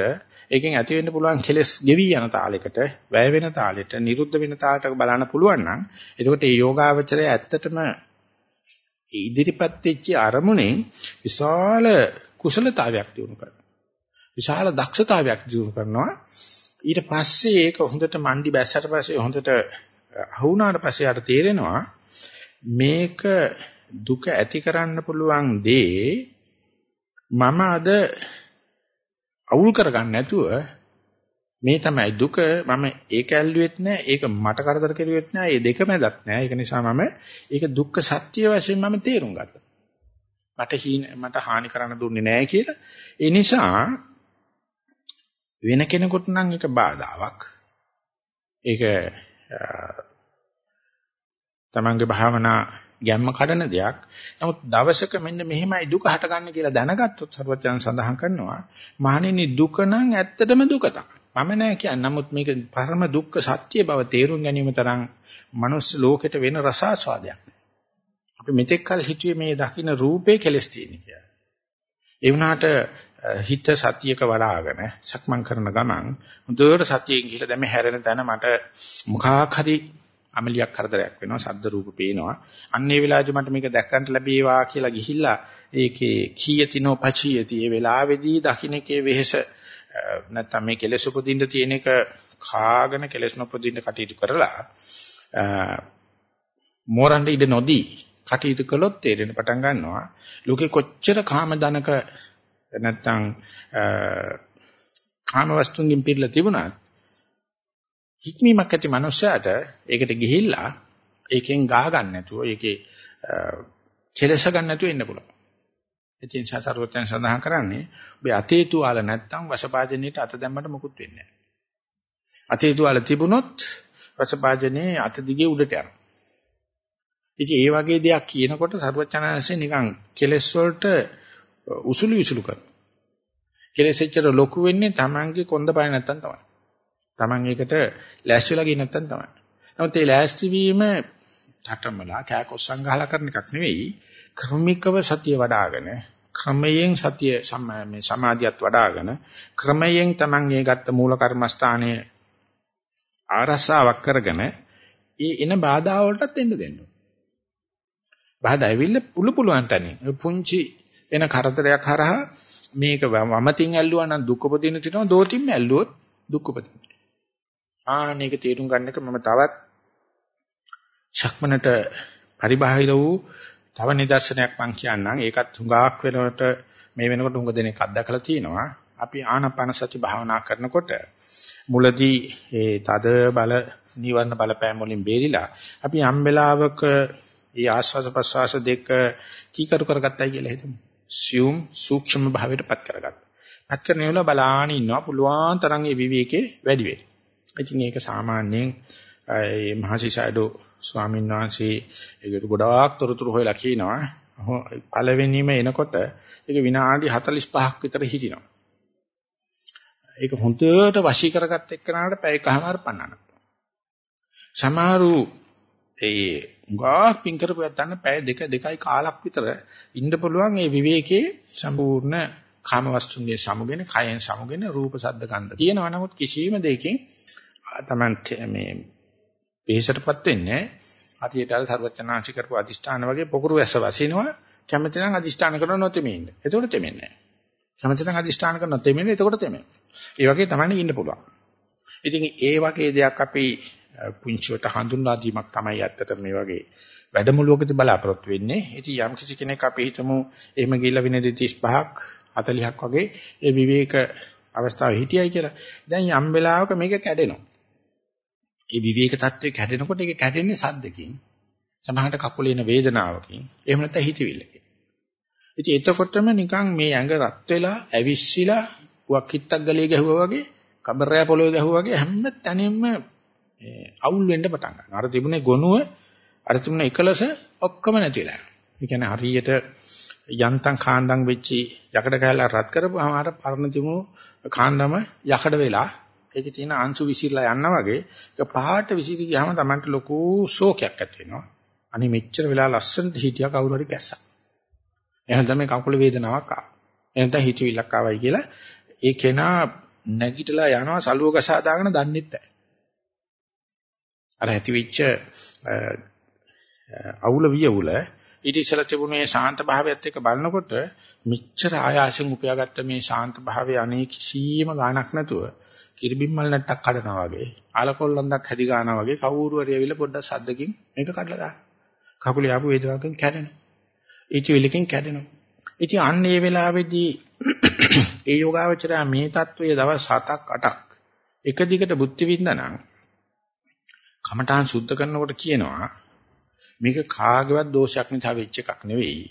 ඒකෙන් ඇති වෙන්න පුළුවන් කෙලස් ගෙවි යන තාලයකට, වැය වෙන තාලෙට, නිරුද්ධ වෙන තාලයකට බලන්න පුළුවන් නම් එතකොට මේ යෝගාවචරය ඇත්තටම ඉදිරිපත් වෙච්ච අරමුණෙන් විශාල කුසලතාවයක් දිනු කරනවා. විශාල දක්ෂතාවයක් දිනු කරනවා. ඊට පස්සේ ඒක හොඳට මණ්ඩි බැස්සට පස්සේ හොඳට අහුණාට පස්සේ ආට තේරෙනවා මේක දුක ඇති කරන්න පුළුවන් දේ මම අද අවුල් කරගන්න නැතුව මේ තමයි දුක. මම ඒක ඇල්ලුවෙත් නෑ ඒක මට කරදර කෙරුවෙත් නෑ මේ දෙක මැදක් නෑ. ඒක නිසා මම ඒක දුක්ඛ සත්‍ය වශයෙන් මම තේරුම් ගත්තා. මට හීන මට හානි කරන්න දුන්නේ නෑ කියලා. ඒ නිසා වෙන කෙනෙකුට නම් ඒක බාධාවක්. ඒක තමන්ගේ භාවනා ගැම්ම කඩන දෙයක්. නමුත් දවසක මෙන්න මෙහෙමයි දුක හටගන්නේ කියලා දැනගත්තොත් සර්වඥයන් සඳහන් කරනවා මහණෙනි දුක නම් ඇත්තටම දුක තමයි. මම නෑ කියන්නේ. නමුත් මේක පරම දුක්ඛ සත්‍ය බව තේරුම් ගැනීම තරම් මනුස්ස ලෝකෙට වෙන රසාස්වාදයක්. අපි මෙතෙක් කල හිතුවේ මේ දකින්න රූපේ කෙලස් තියෙන කියලා. ඒ වුණාට හිත සතියක වඩ아가න සක්මන් කරන ගමන් හොඳට සතියෙන් ගිහලා දැන් මේ හැරෙන තැන මට මොකක් හරි අමලියක් කරදරයක් වෙනවා සද්ද රූප පේනවා. අන්න ඒ වෙලාවේදී මට මේක දැක්කන්ට ලැබේවා කියලා ගිහිල්ලා ඒකේ කීයතිනෝ පචියති. ඒ වෙලාවේදී දකින්නකේ වෙහෙස නැත්තම් මේ කෙලෙස් උපදින්න තියෙන එක කාගෙන කෙලෙස් නොපදින්න කටයුතු කරලා මෝරන්ට ඉඩ නොදී කටයුතු කළොත් තේරෙන පටන් ගන්නවා. ලෝකේ කොච්චර කාම දනක නැත්තම් කාම වස්තුන්ගෙන් පිරලා තිබුණත් හික්මීමක් ඇති මනුස්සයාට ඒකට ගිහිල්ලා ඒකෙන් ගහ ගන්න නැතුව ඒකේ කෙලස ගන්න නැතුව ඉන්න පුළුවන්. ඉතින් සසරවතෙන් සඳහන් කරන්නේ ඔබ අතේ තුවාල නැත්තම් වසපාජනීයට අත දැම්මට මොකුත් වෙන්නේ නැහැ. අතේ තුවාල තිබුණොත් වසපාජනේ අත දිගේ උඩට යනවා. ඉතින් ඒ වගේ දෙයක් කියනකොට සර්වචනanse නිකන් කෙලස් වලට උසුළු විසුළු කරනවා. කෙලස් එච්චර ලොකු වෙන්නේ Tamange කොන්ද පාය නැත්තම් තමයි. Taman ඒකට ලෑස්ති වෙලා ගියේ නැත්නම් තමයි. නමුත් ඒ ලෑස්ති වීම ඨටමලා කෑකොස්සන් ගහලා කරන එකක් නෙවෙයි. ක්‍රමිකව සතිය වඩ아가න ක්‍රමයෙන් සතිය මේ සමාධියත් වඩ아가න ක්‍රමයෙන් Taman ඒ ගත්ත මූල කර්මස්ථානයේ ආරසාවක් කරගෙන ඒ එන බාධා වලටත් එන්න දෙන්න. බාධා ඇවිල්ලා පුළු පුළුවන් තැනින් පුංචි එන කරදරයක් හරහා මේක වමතින් ඇල්ලුවා නම් දුක උපදින තිනවා දෝතින් ඇල්ලුවොත් දුක උපදින. ආනේක තේරුම් ගන්න එක මම තවත් ශක්මනට පරිබාහිර වූ තව නිදර්ශනයක් මම කියන්නම්. ඒකත් හුඟක් වෙනකොට මේ වෙනකොට හුඟ දෙනෙක් අත්දකලා තිනවා. අපි ආනාපාන සති භාවනා කරනකොට මුලදී ඒ තද බල නිවර්ණ බලපෑම් වලින් බේරිලා අපි යම් වෙලාවක ඒ ආස්වාද ප්‍රසවාස දෙක කීකරු කරගත්තයි කියලා හිතමු. සියුම් සූක්ෂම භාවයටපත් කරගත්තා. පත් කරන වෙලාව බලාන ඉන්නවා පුළුවන් තරම් ඒ විවේකේ වැඩි වෙයි. ඉතින් ඒක සාමාන්‍යයෙන් ඒ මහසිසඩෝ ස්වාමීන් වහන්සේ ඒකට ගොඩාක් තොරතුරු හොයලා කියනවා. පළවෙනිම එනකොට ඒක විනාඩි 45ක් විතර හිටිනවා. ඒක හොඳට වශී කරගත්ත එක්කනකට පැය කහමාර පන්නන්න. සමහරු ඒ ගාක් පින් කරපුවත් ගන්න පැය දෙක දෙකයි කාලක් විතර ඉන්න පුළුවන් ඒ විවේකයේ සම්පූර්ණ කාම වස්තුන්ගේ සමුගෙන කයෙන් සමුගෙන රූප ශබ්ද ගන්ධ තියෙනවා නමුත් කිසිම දෙයකින් Taman මේ වෙහෙසටපත් වෙන්නේ හරියට අර සර්වචනාංශ කරපු අදිෂ්ඨාන වගේ පොකුරු ඇස වසිනවා කැමති නම් අදිෂ්ඨාන කරන නොතෙමේ ඉන්න. එතකොට තෙමෙන්නේ නැහැ. කැමති නම් අදිෂ්ඨාන කරන නොතෙමෙන්නේ එතකොට තෙමෙන්නේ. ඒ වගේ තමයි ඉන්න පුළුවන්. ඉතින් ඒ වගේ දෙයක් අපි පුංචිවට හඳුන්වා දීමක් තමයි ඇත්තට මේ වගේ වැඩමුළුවකදී බලාපොරොත්තු වෙන්නේ. ඉතින් යම් කිසි කෙනෙක් අපි හිතමු එහෙම ගිහිල්ලා විනාඩි 35ක් 40ක් වගේ ඒ විවේක අවස්ථාවේ හිටියයි කියලා. දැන් යම් වෙලාවක මේක කැඩෙනවා. ඒ විවේක தත්ත්වය කැඩෙනකොට ඒක කැඩෙන්නේ සද්දකින්. සමහරට කකුලේ එන වේදනාවකින්. එහෙම නැත්නම් හිතවිල්ලකින්. ඉතින් එතකොටම නිකන් මේ ඇඟ රත් වෙලා ඇවිස්සීලා වක් හිටක් ගලේ ගැහුවා වගේ කබරය පොළොවේ ගැහුවා වගේ හැම තැනින්ම අවුල් වෙන්න පටන් ගන්නවා. අර තිබුණේ ගොනුව අර තිබුණ එකලස ඔක්කොම නැතිලා. ඒ කියන්නේ හරියට යන්තම් කාන්දම් වෙච්චි යකඩ කැලලා රත් කරපුවාම අර පරණ තිබුණු කාන්දම යකඩ වෙලා ඒකේ තියෙන අංශු විසිරලා යනවා වගේ ඒක පහට විසිරී ගියාම Tamanට ලොකු ශෝකයක් ඇති වෙනවා. අනේ මෙච්චර වෙලා ලස්සනට හිටියා කවුරු හරි කැස්සා. එහෙනම් තමයි කකුල වේදනාවක් ආවා. එහෙනම් තමයි හිතවිල්ලක් ආවයි කියලා ඒ කෙනා නැගිටලා යනවා සලුව ගසා දාගෙන දන්නෙත් නැහැ. අර ඇතිවෙච්ච අවුල වියවුල ඊට ඉස්සලා තිබුණු මේ ශාන්ත භාවයත් එක්ක බලනකොට මිච්ඡර ආයාසෙන් උපයාගත්ත මේ ශාන්ත භාවය අනේ කිසියම් ගාණක් නැතුව කිරිබිම්මල් නැට්ටක් කඩනවා වගේ ආලකොල්ලන්දක් හැදි ගන්නවා වගේ කවුරු හරි ඇවිල්ලා පොඩ්ඩක් සද්දකින් මේක කඩලා දාන. කකුලේ ආපු වේදනාවකින් කැඩෙනවා. ඊචිවිලකින් කැඩෙනවා. ඉතින් අන්න ඒ වෙලාවේදී ඒ යෝගාවචරය මේ தত্ত্বය දවස් 7ක් 8ක් එක දිගට බුද්ධ විඳනනම් කමඨාන් සුද්ධ කරනකොට කියනවා මේක කාගේවත් දෝෂයක් නිසා වෙච්ච එකක් නෙවෙයි.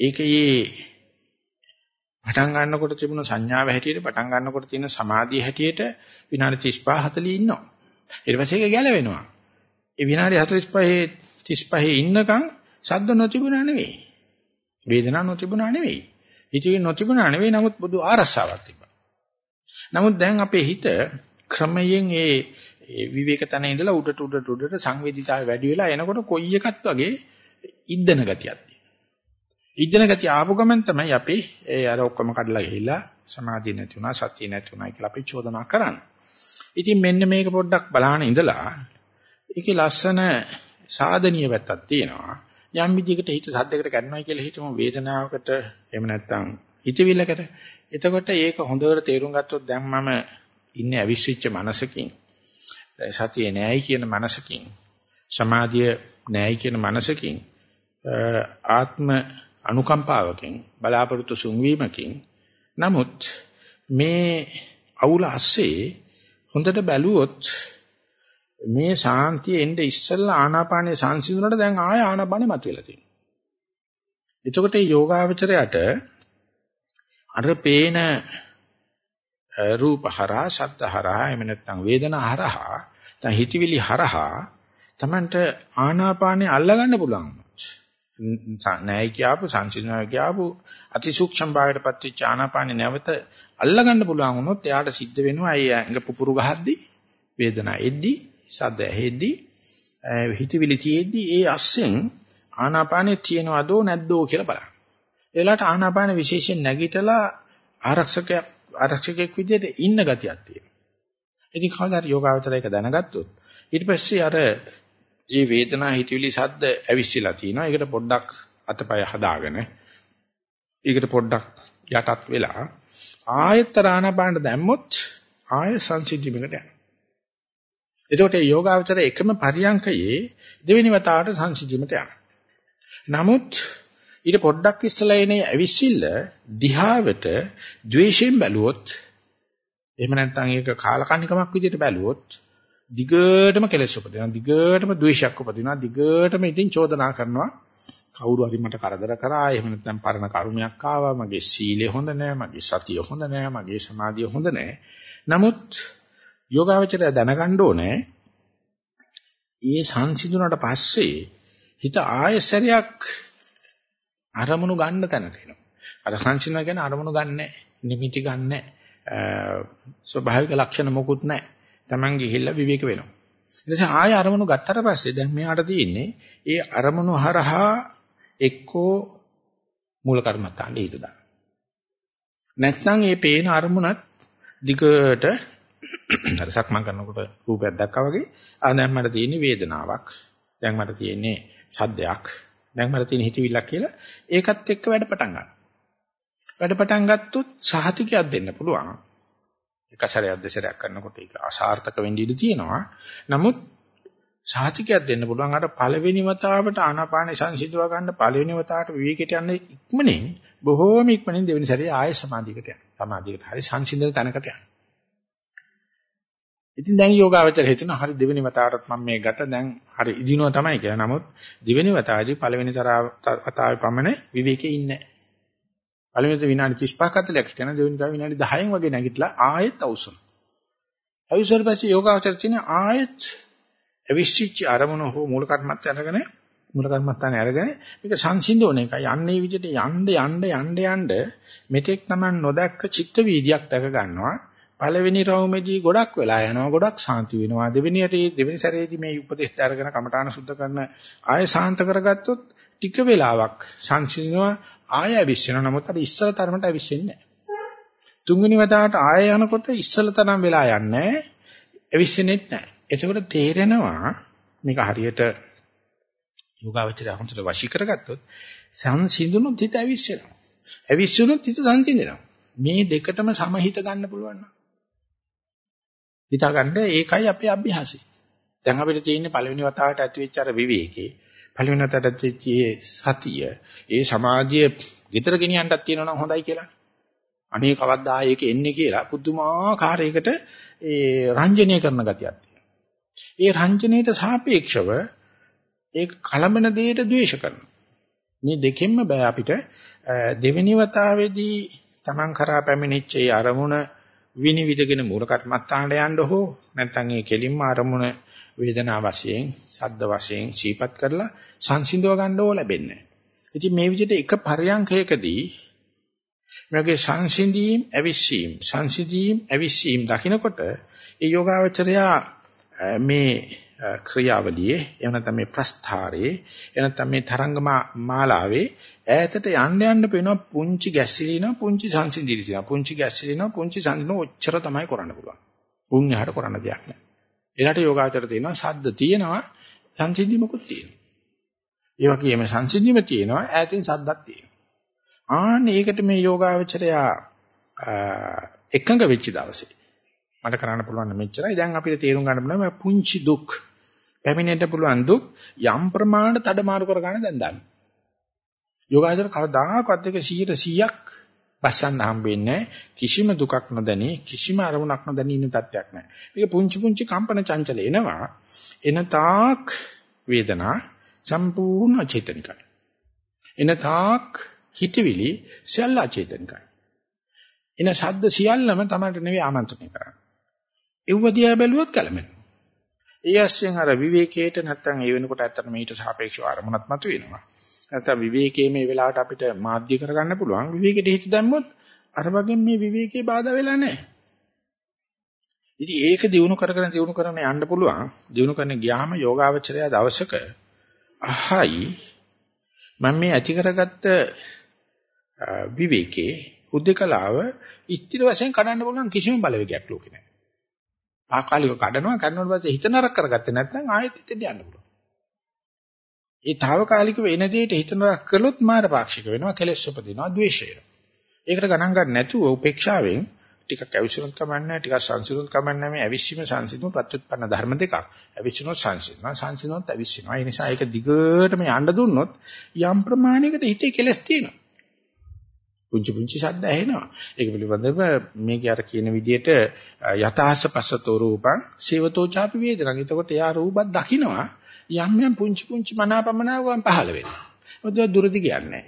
ඒකයේ පටන් ගන්නකොට තිබුණ සංඥාව හැටියට පටන් ගන්නකොට තියෙන සමාධිය හැටියට විනාඩි 35 40 ඉන්නවා. ඊට පස්සේ ඒක ගැලවෙනවා. ඒ විනාඩි 45 35 ඉන්නකම් ශබ්ද නොතිබුණා නෙවෙයි. වේදනාවක් නොතිබුණා නෙවෙයි. හිතේ නොතිබුණා නෙවෙයි නමුත් බුදු ආරස්සාවක් තිබ්බා. නමුත් දැන් අපේ හිත ක්‍රමයෙන් ඒ විවේක තැන ඉඳලා උඩට උඩට උඩට සංවේදීතාවය වැඩි වෙලා එනකොට කොයි එකත් වගේ ඉද්දන ගතියක් තියෙනවා. ඉද්දන ගතිය ආපු ගමන් තමයි අපි ඒ අර ඔක්කොම කඩලා ගිහිල්ලා සමාධිය නැති වුණා සතිය නැති වුණා කියලා අපි චෝදනා කරන්නේ. ඉතින් මෙන්න මේක පොඩ්ඩක් බලහන් ඉඳලා ඒකේ ලස්සන සාධනීය පැත්තක් තියෙනවා. යම් විදිහකට හිත සද්දයකට ගන්නවා කියලා හිතමු වේදනාවකට එහෙම නැත්නම් හිතවිල්ලකට. එතකොට ඒක හොඳට තේරුම් ගත්තොත් දැන් මම ඉන්නේ අවිශ්චිච්ච මනසකින් සතියේ නෑයි කියන මනසකින් සමාධිය නෑයි කියන මනසකින් ආත්ම අනුකම්පාවකින් බලාපොරොත්තු සුන්වීමකින් නමුත් මේ අවුල ඇස්සේ හොඳට බැලුවොත් මේ ශාන්තිය එnde ඉස්සෙල්ලා ආනාපානයේ සංසිඳුණාට දැන් ආය ආනාපානෙ මතුවලා තියෙනවා. එතකොට මේ යෝගාවචරයට අර පේන රූප හරහා, ශබ්ද හරහා, එහෙම නැත්නම් වේදනා හරහා, දැන් හිතවිලි හරහා Tamanට ආනාපානෙ අල්ලගන්න පුළුවන්. නෑ කියාපු සංසිඳනවා කියාපු අතිසූක්ෂම භාවයටපත් වෙච්ච ආනාපානෙ නැවත අල්ලගන්න පුළුවන් වුණොත් එයාට සිද්ධ වෙනවා ඒ ඇඟ පුපුරු ගහද්දි වේදනාව එද්දි සද්ද ඇහෙද්දි හිතවිලි තියෙද්දි ඒ අස්සෙන් ආනාපානෙ තියෙනවදෝ නැද්දෝ කියලා බලන්න. ඒ වෙලාවට ආනාපාන විශේෂයෙන් නැගිටලා ආරක්ෂකයක් ආරක්ෂකෙක් විදිහට ඉන්න ගතියක් තියෙනවා. ඉතින් කවදාද යෝගාවචරයක දැනගත්තොත් ඊට පස්සේ අර මේ වේදනා හිතවිලි සද්ද ඇවිස්සලා තිනවා. ඒකට පොඩ්ඩක් අතපය හදාගෙන ඒකට පොඩ්ඩක් යටත් වෙලා ආයතර ආනාපානට දැම්මොත් ආය සංසිද්ධියකට යනවා. එතකොට මේ යෝගාවචර එකම පරියංකයේ දෙවෙනි වතාවට සංසිද්ධියකට යනවා. නමුත් ඊට පොඩ්ඩක් ඉස්සලා එනේ ඇවිස්සිල්ල දිහාවට ද්වේෂයෙන් බැලුවොත් එහෙම නැත්නම් ඒක කාලකන්නිකමක් විදිහට බැලුවොත් දිගටම කෙලෙස් උපදිනවා දිගටම ද්වේෂයක් උපදිනවා දිගටම ඉතින් චෝදනා කරනවා කවුරු හරි මට කරදර කරා එහෙම නැත්නම් පරණ කර්මයක් ආවා මගේ සීලය හොඳ නැහැ මගේ සතිය හොඳ නැහැ මගේ සමාධිය හොඳ නැහැ නමුත් යෝගාවචරය දැනගන්න ඕනේ ඒ සංසිඳුණාට පස්සේ හිත ආයසරයක් අරමුණු ගන්න තැනට එනවා අර සංසිඳන කියන්නේ අරමුණු ගන්න නිමිති ගන්න ස්වභාවික ලක්ෂණ මොකුත් නැහැ Taman ගිහිල්ලා විවේක වෙනවා. ඊට පස්සේ ආය අරමුණු ගත්තට පස්සේ දැන් මෙයාට තියෙන්නේ ඒ අරමුණු හරහා එක්කෝ මූල කර්මත්තාන්ට හිත දාන්න. නැත්නම් මේ පේන අරමුණත් දිගට අර සක්මන් කරනකොට රූපයක් දැක්කා වගේ ආ දැන් මට තියෙන්නේ වේදනාවක්. දැන් මට තියෙන්නේ සද්දයක්. දැන් මට තියෙන හිතවිල්ලක් කියලා ඒකත් එක්ක වැඩ පටන් ගන්නවා. වැඩ පටන් ගත්තොත් සහතිකයක් දෙන්න පුළුවන්. එක සැරයක් දෙසරයක් කරනකොට ඒක අසාර්ථක වෙන්න ඉඩ තියෙනවා. නමුත් සාතිකයක් දෙන්න පුළුවන් අර පළවෙනි වතාවට ආනාපාන සංසිඳව ගන්න පළවෙනි වතාවට විවේකයට යන්න ඉක්මනින් බොහෝම ඉක්මනින් දෙවෙනි සැරේ ආයෙ සමාධියකට යනවා. සමාධියකට හරි සංසිඳන තැනකට යනවා. ඉතින් දැන් යෝගාවචර හිතන හරි දෙවෙනි වතාවටත් මම මේ ගත දැන් හරි ඉදිනවා තමයි කියලා. නමුත් දෙවෙනි වතාවේදී පළවෙනි වතාවේ පමණ විවේකේ ඉන්නේ නැහැ. පළවෙනිද විනාඩි 35ක් 40ක් හිටන දෙවෙනිද විනාඩි 10න් වගේ නැගිටලා ආයෙත් අවසන්. අවසන් පස්සේ යෝගාචර තියෙන ආයෙත් අවිශ්චිච්ච අරමුණ හෝ මූල කර්මත්ත අරගෙන මූල කර්මත්තානේ අරගෙන මේක සංසිඳෝන එකයි. යන්නේ විදිහට යන්න යන්න යන්න යන්න මෙතෙක් තමයි නොදැක්ක චිත්ත වීදියක් දැක ගන්නවා. පළවෙනි රවුමේදී ගොඩක් වෙලා යනවා ගොඩක් සාන්ති වෙනවා දෙවෙනියට දෙවෙනි සැරේදී මේ උපදේශ දරගෙන කමඨාන සුද්ධ කරන ආය සාන්ත කරගත්තොත් ටික වෙලාවක් සංසිඳනවා ආය ඇවිස්සෙනවා. නමුත් අර ඉස්සල තරමට ඇවිස්සෙන්නේ නැහැ. තුන්වෙනි වතාවට ආය යනකොට ඉස්සල තරම් වෙලා යන්නේ ඇවිස්සෙන්නේ නැහැ. එතකොට තේරෙනවා මේක හරියට යෝගාවචරය හොඳට වශී කරගත්තොත් සංසිඳුනොත් හිත ඇවිස්සෙනවා. ඇවිස්සුනොත් හිත සංසිඳෙනවා. මේ දෙකටම සමහිත ගන්න පුළුවන් නම් හිතා ගන්න ඒකයි අපේ අභ්‍යාසය. දැන් අපිට තියෙන්නේ පළවෙනි වතාවට ඇතිවෙච්ච අර විවේකේ පළවෙනි වතාවට ඇතිවෙච්ච සතිය ඒ සමාධිය ගෙදර ගෙනියන්නත් තියෙනවා නම් හොඳයි කියලා. අනේ කවද්දා ඒක එන්නේ කියලා පුදුමාකාරයකට ඒ රංජනය කරන ගතියක් ඒ රංජනයට සාපේක්ෂව ඒක කලබන දෙයට ද්වේෂ කරනවා. මේ දෙකෙන්ම බෑ අපිට දෙවෙනි වතාවේදී Taman කරා පැමිණිච්ච ඒ අරමුණ විනිවිදගෙන මූල කර්මත්තාණ්ඩ යන්න හෝ නැත්නම් ඒ කෙලින්ම අරමුණ වේදනා වශයෙන්, සද්ද වශයෙන් සීපත් කරලා සංසිඳව ගන්න ඕ ලැබෙන්නේ. ඉතින් මේ විදිහට එක පරයන්කයකදී මේකේ සංසිඳීම්, අවිස්සීම්, සංසිඳීම්, අවිස්සීම් දකිනකොට ඒ යෝගාවචරයා මේ ක්‍රියාවලියේ එහෙම නැත්නම් මේ ප්‍රස්ථාරයේ එහෙම නැත්නම් මේ තරංග මාලාවේ ඈතට යන්න යන්න පේනවා පුංචි ගැස්සිලිනවා පුංචි සංසිඳිලි තියෙනවා පුංචි ගැස්සිලිනවා පුංචි සංසිඳන ඔච්චර තමයි කරන්න පුළුවන්. උන් යහට කරන්න දෙයක් නැහැ. එලට යෝගාචර තියෙනවා සද්ද තියෙනවා සංසිඳීමකුත් තියෙනවා. ඒ වගේම සංසිඳීම තියෙනවා ඈතින් සද්දක් තියෙනවා. ආන්න ඒකට මේ යෝගාචරයා එකඟ වෙච්ච දවසේ මට කරන්න පුළුවන් මෙච්චරයි දැන් අපිට තේරුම් ගන්න පුළුවන් පුංචි දුක් පැමිණෙන්න පුළුවන් දුක් යම් ප්‍රමාණයට තඩමාරු කර ගන්න දැන් දන්න. යෝගාචර කවදාකවත් එක 100%ක් බස්සන්න හම්බෙන්නේ කිසිම දුකක් නොදැනී කිසිම අරමුණක් නොදැනී ඉන්න තත්යක් නැහැ. මේක පුංචි පුංචි කම්පන චංචල එනවා. එන තාක් වේදනා සම්පූර්ණ චේතනිකයි. එන තාක් හිතවිලි සියල්ල අචේතනිකයි. එන ශබ්ද සියල්ලම තමයි නෙවෙයි ආමන්ත්‍රණය කරන්නේ. ඒව දිහා බැලුවොත් කලමෙනවා. ඒ ඇස්යෙන් අර විවේකයට නැත්තම් ඒ වෙනකොට ඇත්තට මේට සාපේක්ෂව අරමුණක් මතුවෙනවා. නැත්තම් විවේකයේ මේ වෙලාවට අපිට මාධ්‍ය කරගන්න පුළුවන්. විවේකයට හිත දැම්මොත් අර වගේ මේ විවේකයේ බාධා වෙලා නැහැ. ඉතින් ඒක දිනු කරගෙන දිනු කරගෙන යන්න පුළුවන්. දිනු කරන ගියාම යෝගාවචරය දවසක අහයි මම මේ ඇති කරගත්ත විවේකේ උද්දකලාව ඉස්තිර වශයෙන් කඩන්න පුළුවන් කිසිම බලවේගයක් ලෝකේ නැහැ. ආකාලික කඩනවා කඩනකොට පස්සේ හිත නරක කරගත්තේ නැත්නම් ආයෙත් හිතෙන් යන්න පුළුවන්. ඒ తాවකාලිකව එන දෙයට හිත නරක කළොත් මාර පාක්ෂික වෙනවා කෙලෙස් උපදිනවා ද්වේෂය. ඒකට ගණන් ගන්න නැතුව උපේක්ෂාවෙන් ටිකක් අවිශ්වසුත් කමන්නේ ටිකක් සංසිඳුත් කමන්නේ මේ අවිශ්වම සංසිඳුම ප්‍රත්‍යুৎපන්න ධර්ම දෙකක්. අවිශ්වනොත් සංසිඳනවා සංසිඳනොත් අවිශ්වනවා. ඒ නිසා ඒක දිගටම යන්න දුන්නොත් යම් ප්‍රමාණයකට හිතේ කෙලස් තියෙනවා. පුංචි පුංචි ශබ්ද ඇහෙනවා. ඒක පිළිබඳව මේකේ අර කියන විදිහට යතහස පස්සතෝ රූපං සේවතෝ ചാපි වේදනං. එතකොට එයා රූපත් දකිනවා යම් යම් පුංචි පුංචි මනාපමනාවන් පහළ වෙනවා. මොකද දුරදි කියන්නේ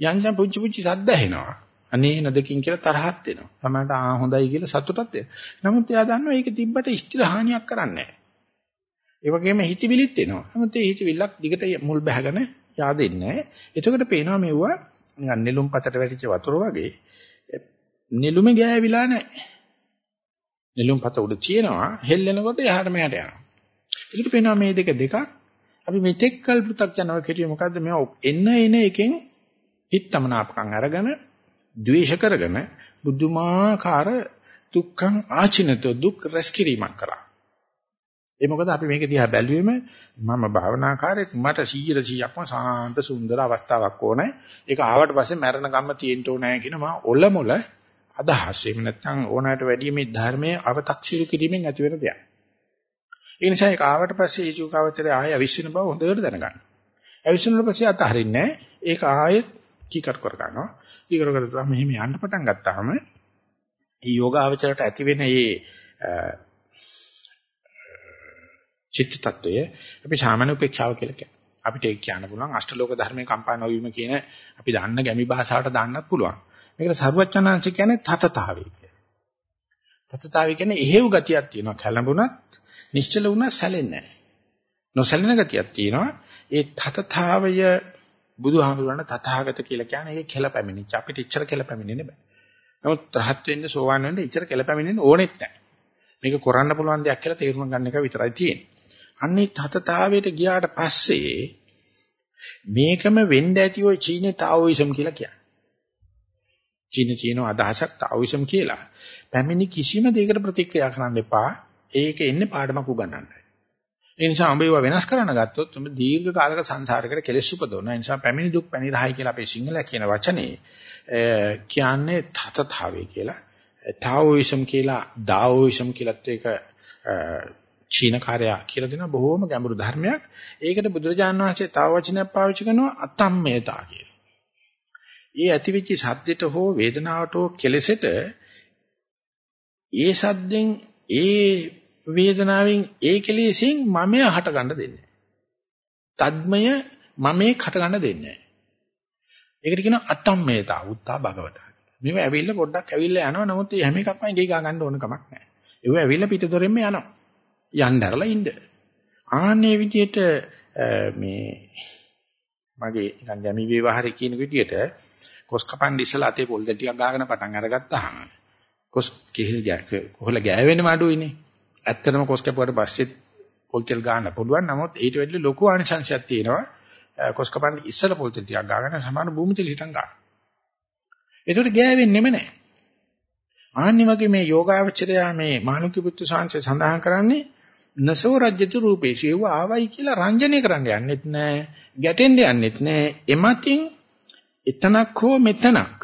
යම් යම් පුංචි පුංචි ශබ්ද ඇහෙනවා. අනේ නදකින් කියලා තරහක් වෙනවා. තමයි ආ හොඳයි කියලා සතුටක් වෙනවා. නමුත් එයා දන්නවා ඒක තිබ්බට ඉෂ්ටිල හානියක් කරන්නේ නැහැ. ඒ වගේම හිතවිලිත් එනවා. නමුත් ඒ හිතවිල්ලක් දිගට මුල් බැහැගෙන yaadෙන්නේ නැහැ. එතකොට පේනවා මෙවුවා නිකන් නෙළුම් පතට වැටිච්ච වතුර වගේ නෙළුමේ ගෑවිලා නැහැ. නෙළුම් පත උඩ තියෙනවා හෙල්ලෙනකොට එහාට මෙහාට යනවා. ඒකට පේනවා මේ දෙක දෙකක්. අපි මෙතෙක් කල් පෘථග්ජනව කෙරුවේ මොකද්ද මේ එන්න එන එකෙන් හිතමනාපකම් අරගෙන ද්වේෂ කරගෙන බුදුමාකාර දුක්ඛං ආචිනතෝ දුක් රැස් කිරීමක් කරා. ඒ මොකද අපි මේක දිහා බැලුවෙම මම භාවනාකාරයෙක් මට 100%ක්ම සාන්ත සුන්දර අවස්ථාවක් ඕනේ. ඒක ආවට පස්සේ මරණ ගම්ම තියෙන්න ඕනේ කියන මම ඔලමුල අදහස්. එහෙම නැත්නම් ඕනෑමට වැඩිය මේ ධර්මයේ අව탁සිරු කිරීමෙන් ඇති වෙන දෙයක්. ඒ නිසා ඒක ආවට පස්සේ ඊචුකාවචරය ආය අවිශ්වින බව හොඳට දැනගන්න. අවිශ්වින පස්සේ අතහරින්නේ ඒක ආයෙත් කීකර කර ගන්නවා. කීකර කරලා මෙහෙම යන්න පටන් ගත්තාම මේ යෝගාවචරයට ඇති වෙන මේ චිත්ත tattවය අපි සාමාන්‍ය උපේක්ෂාව කියලා කියනවා. අපිට ඒක කියන්න පුළුවන් අෂ්ටලෝක ධර්මයේ කම්පා නොවීම කියන අපි දන්න ගැමි භාෂාවට දාන්නත් පුළුවන්. මේකට සර්වචනාංශ කියන්නේ තතතාවය කියලා. තතතාවය කියන්නේ එහෙව් ගතියක් තියෙනවා. කැළඹුණත් නිශ්චල වුණා සැලෙන්නේ නැහැ. නොසැලෙන ගතියක් තියෙනවා. ඒ තතතාවය බුදුහාමුදුරණ තථාගත කියලා කියන්නේ ඒක කෙලපැමිණිච්ච. අපිට ඉච්ඡර කෙලපැමිණෙන්නේ බෑ. නමුත් රහත් වෙන්න සෝවාන් වෙන්න ඉච්ඡර කෙලපැමිණෙන්න ඕනෙත් නැහැ. මේක කරන්න පුළුවන් දෙයක් කියලා තේරුම් ගන්න එක විතරයි තියෙන්නේ. අන්නේ තතතාවයට ගියාට පස්සේ මේකම වෙන්න ඇති ওই චීනේ තාවෝයිසම් කියලා කියන්නේ. චීන චීනෝ අදහසක් තාවෝයිසම් කියලා. පැමිණි කිසිම දෙයකට ප්‍රතික්‍රියා කරන්න එපා. ඒක එන්නේ පාඩමක් උගන්නන්නයි. ඒ නිසා උඹ ඒවා වෙනස් කරන්න ගත්තොත් උඹ දීර්ඝ කාලයක සංසාරයකට කෙලෙස් උපදවන. ඒ නිසා පැමිණි දුක් පැණි රහයි කියලා අපේ සිංහල කියන වචනේ කියන්නේ තතතාවේ කියලා. තාවෝයිසම් කියලා ඩාවෝයිසම් කියලාත් ඒක චීන කාර්යය කියලා දෙන බොහොම ගැඹුරු ධර්මයක්. ඒකට බුදුරජාණන් වහන්සේ තව වචනයක් පාවිච්චි කරනවා අතම්මයතා කියලා. ඒ ඇතිවෙච්ච සද්දෙට හෝ වේදනාවට හෝ කෙලෙසෙට ඒ සද්දෙන් ඒ වේදනාවෙන් ඒ කෙලෙසින් මමය හට ගන්න දෙන්නේ. තද්මය මමේ කට ගන්න දෙන්නේ නැහැ. ඒකට කියනවා අතම්මේතා උත්තා භගවතා. මේව ඇවිල්ලා පොඩ්ඩක් ඇවිල්ලා යනවා නමුත් මේ හැම එකක්ම ඉගේ ගා ගන්න ඕන කමක් නැහැ. ඒව ඇවිල්ලා පිටදොරෙන්ම යනවා. යන්න ඇරලා ඉන්න. ආන්නේ විදිහට මේ මගේ නිකන් ගැමි ව්‍යවහාරය කියන විදිහට කොස් කපන්න ඉස්සලා අතේ පොල් ටිකක් ගාගෙන පටන් අරගත්තාම කොස් කෙහෙල් කොහොල ගෑවෙන්නම අඩුයිනේ. ඇත්තටම කොස් කැපුවට පස්සේ පොල් තෙල් ගන්න පුළුවන්. නමුත් ඊට වැඩි ලොකු ආනිසංශයක් තියෙනවා. කොස් කපන්න ඉස්සලා පොල් තෙල් ටිකක් ගාගෙන සමාන භූමි තෙල් හිටන් ගන්න. ඒකට ගෑවෙන්නෙම නැහැ. ආන්නේ වගේ මේ යෝගාවචරයා මේ මානුක පුත්තු සාංශය සඳහන් කරන්නේ නසෝ රජ්‍යතු රූපේශ ඒව ආවයි කියලා රංජනය කරන්න යන්නෙත් නැහැ ගැටෙන්න යන්නෙත් නැහැ එමතින් එතනක් හෝ මෙතනක්.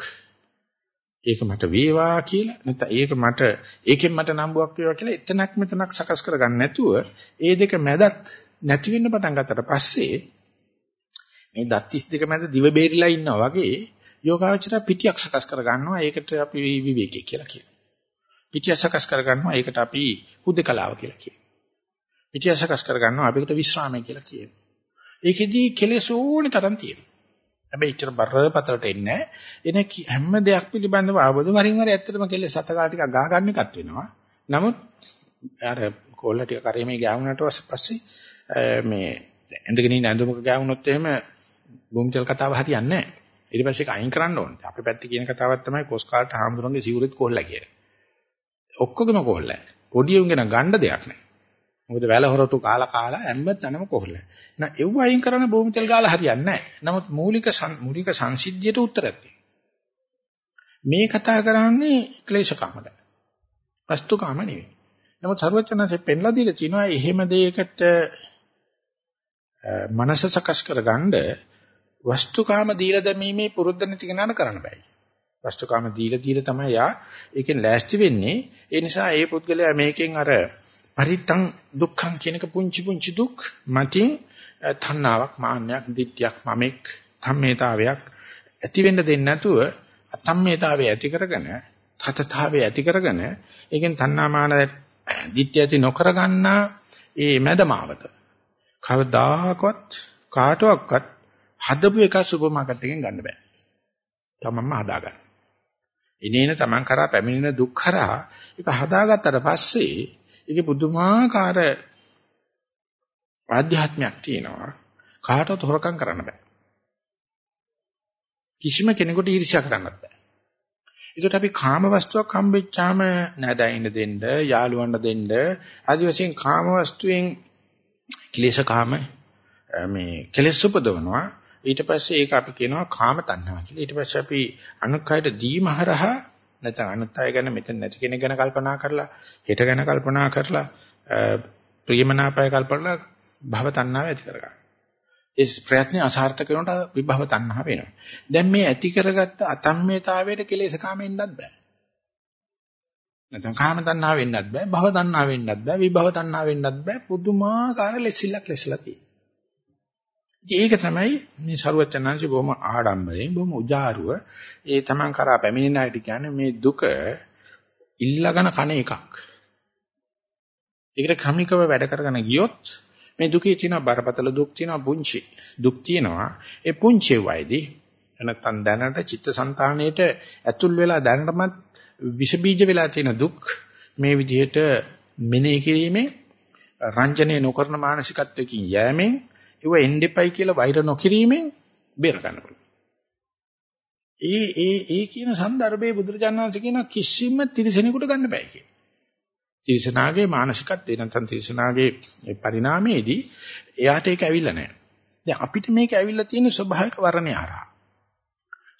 ඒක මට වේවා කියලා නැත්නම් ඒක මට ඒකෙන් මට නම්බුවක් වේවා කියලා එතනක් මෙතනක් සකස් කරගන්න නැතුව ඒ දෙක මැදත් නැති වෙන්න පටන් ගත්තට පස්සේ මේ දත් 32 මැද දිව බේරිලා ඉන්නවා වගේ යෝගාවචර පිටියක් සකස් කරගන්නවා. ඒකට අපි විවේකී කියලා කියනවා. පිටිය සකස් කරගන්නවා. ඒකට අපි හුදකලාව කියලා කියනවා. පිටිය සකස් කරගන්නවා අපිට විශ්‍රාමය කියලා කියනවා ඒකෙදී කෙලෙස් ඕනි තරම් තියෙනවා හැබැයි ඉච්චර බරපතලට එන්නේ එන හැම දෙයක් පිළිබඳව අවබෝධ වරින් වර ඇත්තටම කෙල්ල සතකාල ටිකක් ගහ ගන්න එකත් වෙනවා. නමුත් අර කොල්ල ටික කරේමේ ගෑවුනට පස්සේ මේ ඇඳගෙන ඉන්න ඇඳුමක ගෑවුනොත් එහෙම භූමිතල් කතාව හරියන්නේ නැහැ. ඊට පස්සේ ඒක අයින් කරන්න ඕනේ. අපේ පැත්තේ කියන කතාවක් තමයි කොස් කාලට හාමුදුරන්ගේ සිවුරෙත් කොල්ලා කියලා. ඔක්කොගම කොල්ලා. පොඩි උන්ගෙන ගන්න දෙයක් නැහැ. මොකද වැල හොරතු කාලා කාලා හැම තැනම කොහොල්ල. නෑ එව්ව අයින් කරන භූමි තෙල් ගාලා හරියන්නේ නැහැ. නමුත් මූලික මූලික සංසිද්ධියට උත්තරයක් මේ කතා කරන්නේ ක්ලේශකාමද. වස්තුකාම නෙවෙයි. නමුත් සර්වචනanse පෙන්ලා දීලා තිනවා එහෙම දෙයකට මනස සකස් කරගන්න වස්තුකාම දීලා දැමීමේ පුරුද්ද නැති කෙනාට කරන්න බෑ. වස්තුකාම දීලා දීලා තමයි යා ඒකෙන් ලෑස්ති වෙන්නේ. ඒ නිසා ඒ පුද්ගලයා මේකෙන් අර පරිත්තං දුක්ඛං කියනක පුංචි පුංචි දුක් මතින් තණ්හාවක් මාන්නයක් දිට්ඨියක් මමෙක් ධම්මේතාවයක් ඇති වෙන්න දෙන්නේ නැතුව අතම්මේතාවය ඇති කරගෙන තතතාවය ඇති කරගෙන ඒකෙන් තණ්හා මාන දිට්ඨිය ඇති නොකර ගන්නා ඒ මැදමාවත කවදාකවත් කාටවත් හදපු එක සුපර් මාකට් එකෙන් ගන්න බෑ. තමන්ම හදාගන්න. ඉනේන තමන් කරා පැමිණෙන දුක් කරා ඒක හදාගත්තට පස්සේ ඒකේ පුදුමාකාර ආධ්‍යාත්මයක් තියෙනවා. කාටවත් හොරකම් කරන්න බෑ. කිසිම කෙනෙකුට ඊර්ෂ්‍යා කරන්නත් බෑ. ඒකට අපි කාම වස්තුවක් හම්බෙච්චාම නැදයින්න දෙන්න, යාළුවන්ට දෙන්න, ආදි වශයෙන් කාම වස්තුවෙන් ක්ලේශ කාම මේ කෙලෙස් උපදවනවා. ඊට පස්සේ ඒක අපි කියනවා කාම තණ්හා කියලා. ඊට පස්සේ අපි අනුක්කයට දීම හරහා නැත්නම් අනිත් අය ගැන මෙතන නැති කෙනෙක් ගැන කල්පනා කරලා හෙට ගැන කල්පනා කරලා ප්‍රියමනාපය කල්පනා භව තණ්හාව ඇති කරගන්න. ඒ ප්‍රයත්න අසාර්ථක වෙනකොට විභව තණ්හාව වෙනවා. දැන් මේ ඇති කරගත්ත අතම්මේතාවයට කෙලෙස කාමෙන්නත් බෑ. නැත්නම් කාම තණ්හාව වෙන්නත් බෑ, භව තණ්හාව වෙන්නත් බෑ, විභව තණ්හාව වෙන්නත් බෑ. පුදුමාකාර ලෙසිලක් ලෙසලා තියෙනවා. ඒක තමයි මේ ਸਰුවචනංශි බොහොම ආඩම්බරයෙන් බොහොම උජාරුව ඒ තමන් කරා පැමිණෙන අයට කියන්නේ මේ දුක ඉල්ලගෙන කන එකක්. ඒකට ක්‍රමිකව වැඩ කරගෙන ගියොත් මේ දුකේ තියෙන බරපතල දුක් තියෙනවා පුංචි දුක් තියෙනවා ඒ පුංචි වයිදී නැත්නම් දැනට චිත්තසංතානයේට ඇතුල් වෙලා දැනටමත් විෂ බීජ වෙලා තියෙන දුක් මේ විදිහට මෙනෙහි කිරීමෙන් රංජනේ නොකරන මානසිකත්වයකින් යෑමෙන් ඒව එන්නෙපයි කියලා වෛර නොකිරීමෙන් බේර ගන්න පුළුවන්. ඒ ඒ ඒ කියන સંદર્ભයේ බුදුරජාණන්සේ කියන කිසිම තිරසනෙකුට ගන්න බෑ කියලා. තිරසනාගේ මානසිකත්වේ නැත්නම් තිරසනාගේ පරිණාමයේදී එයාට ඒක ඇවිල්ලා නැහැ. දැන් අපිට මේක ඇවිල්ලා තියෙන ස්වභාවික වර්ණය හරහා.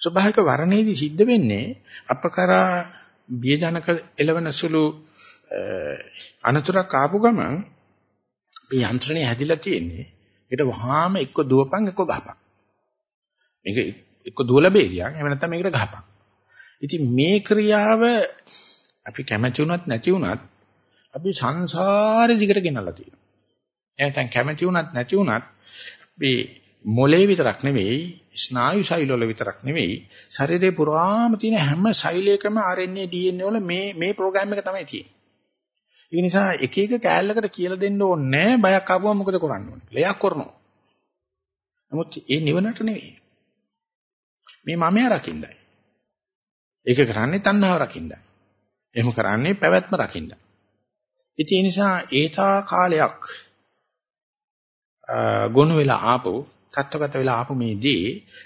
ස්වභාවික වර්ණයේදී සිද්ධ වෙන්නේ අපකරා බියජනක එළවෙන සුළු අනතුරක් ආපු ගමන් මේ යන්ත්‍රණය හැදිලා තියෙන්නේ ඒකට වහාම එක්ක දුවපන් එක්ක ගහපන්. මේක එක්ක දුවලා බේරියක් එහෙම නැත්නම් මේකට ගහපන්. ඉතින් මේ ක්‍රියාව අපි කැමති වුණත් නැති වුණත් අපි සංසාරේ දිගට ගෙනල්ලා තියෙනවා. එහෙනම් කැමති වුණත් නැති වුණත් අපි මොලේ විතරක් නෙවෙයි ස්නායු ශෛල වල විතරක් නෙවෙයි ශරීරේ පුරාම තියෙන හැම ශෛලයකම RNA DNA වල මේ මේ ප්‍රෝග්‍රෑම් එක තමයි තියෙන්නේ. ඒ නිසා එක එක කෑල්ලකට කියලා දෙන්න ඕනේ බයක් ආවම මොකද කරන්න ඕනේ කියලා. එයා කරනවා. නමුත් ඒ නිවනට නෙවෙයි. මේ මමයා රකින්නයි. ඒක කරන්නේ තණ්හාව රකින්නයි. එහෙම කරන්නේ පැවැත්ම රකින්නයි. ඉතින් ඒ නිසා ඒතා කාලයක් ගොනු වෙලා ආපු තත්ත්වගත වෙලා ආපු මේදී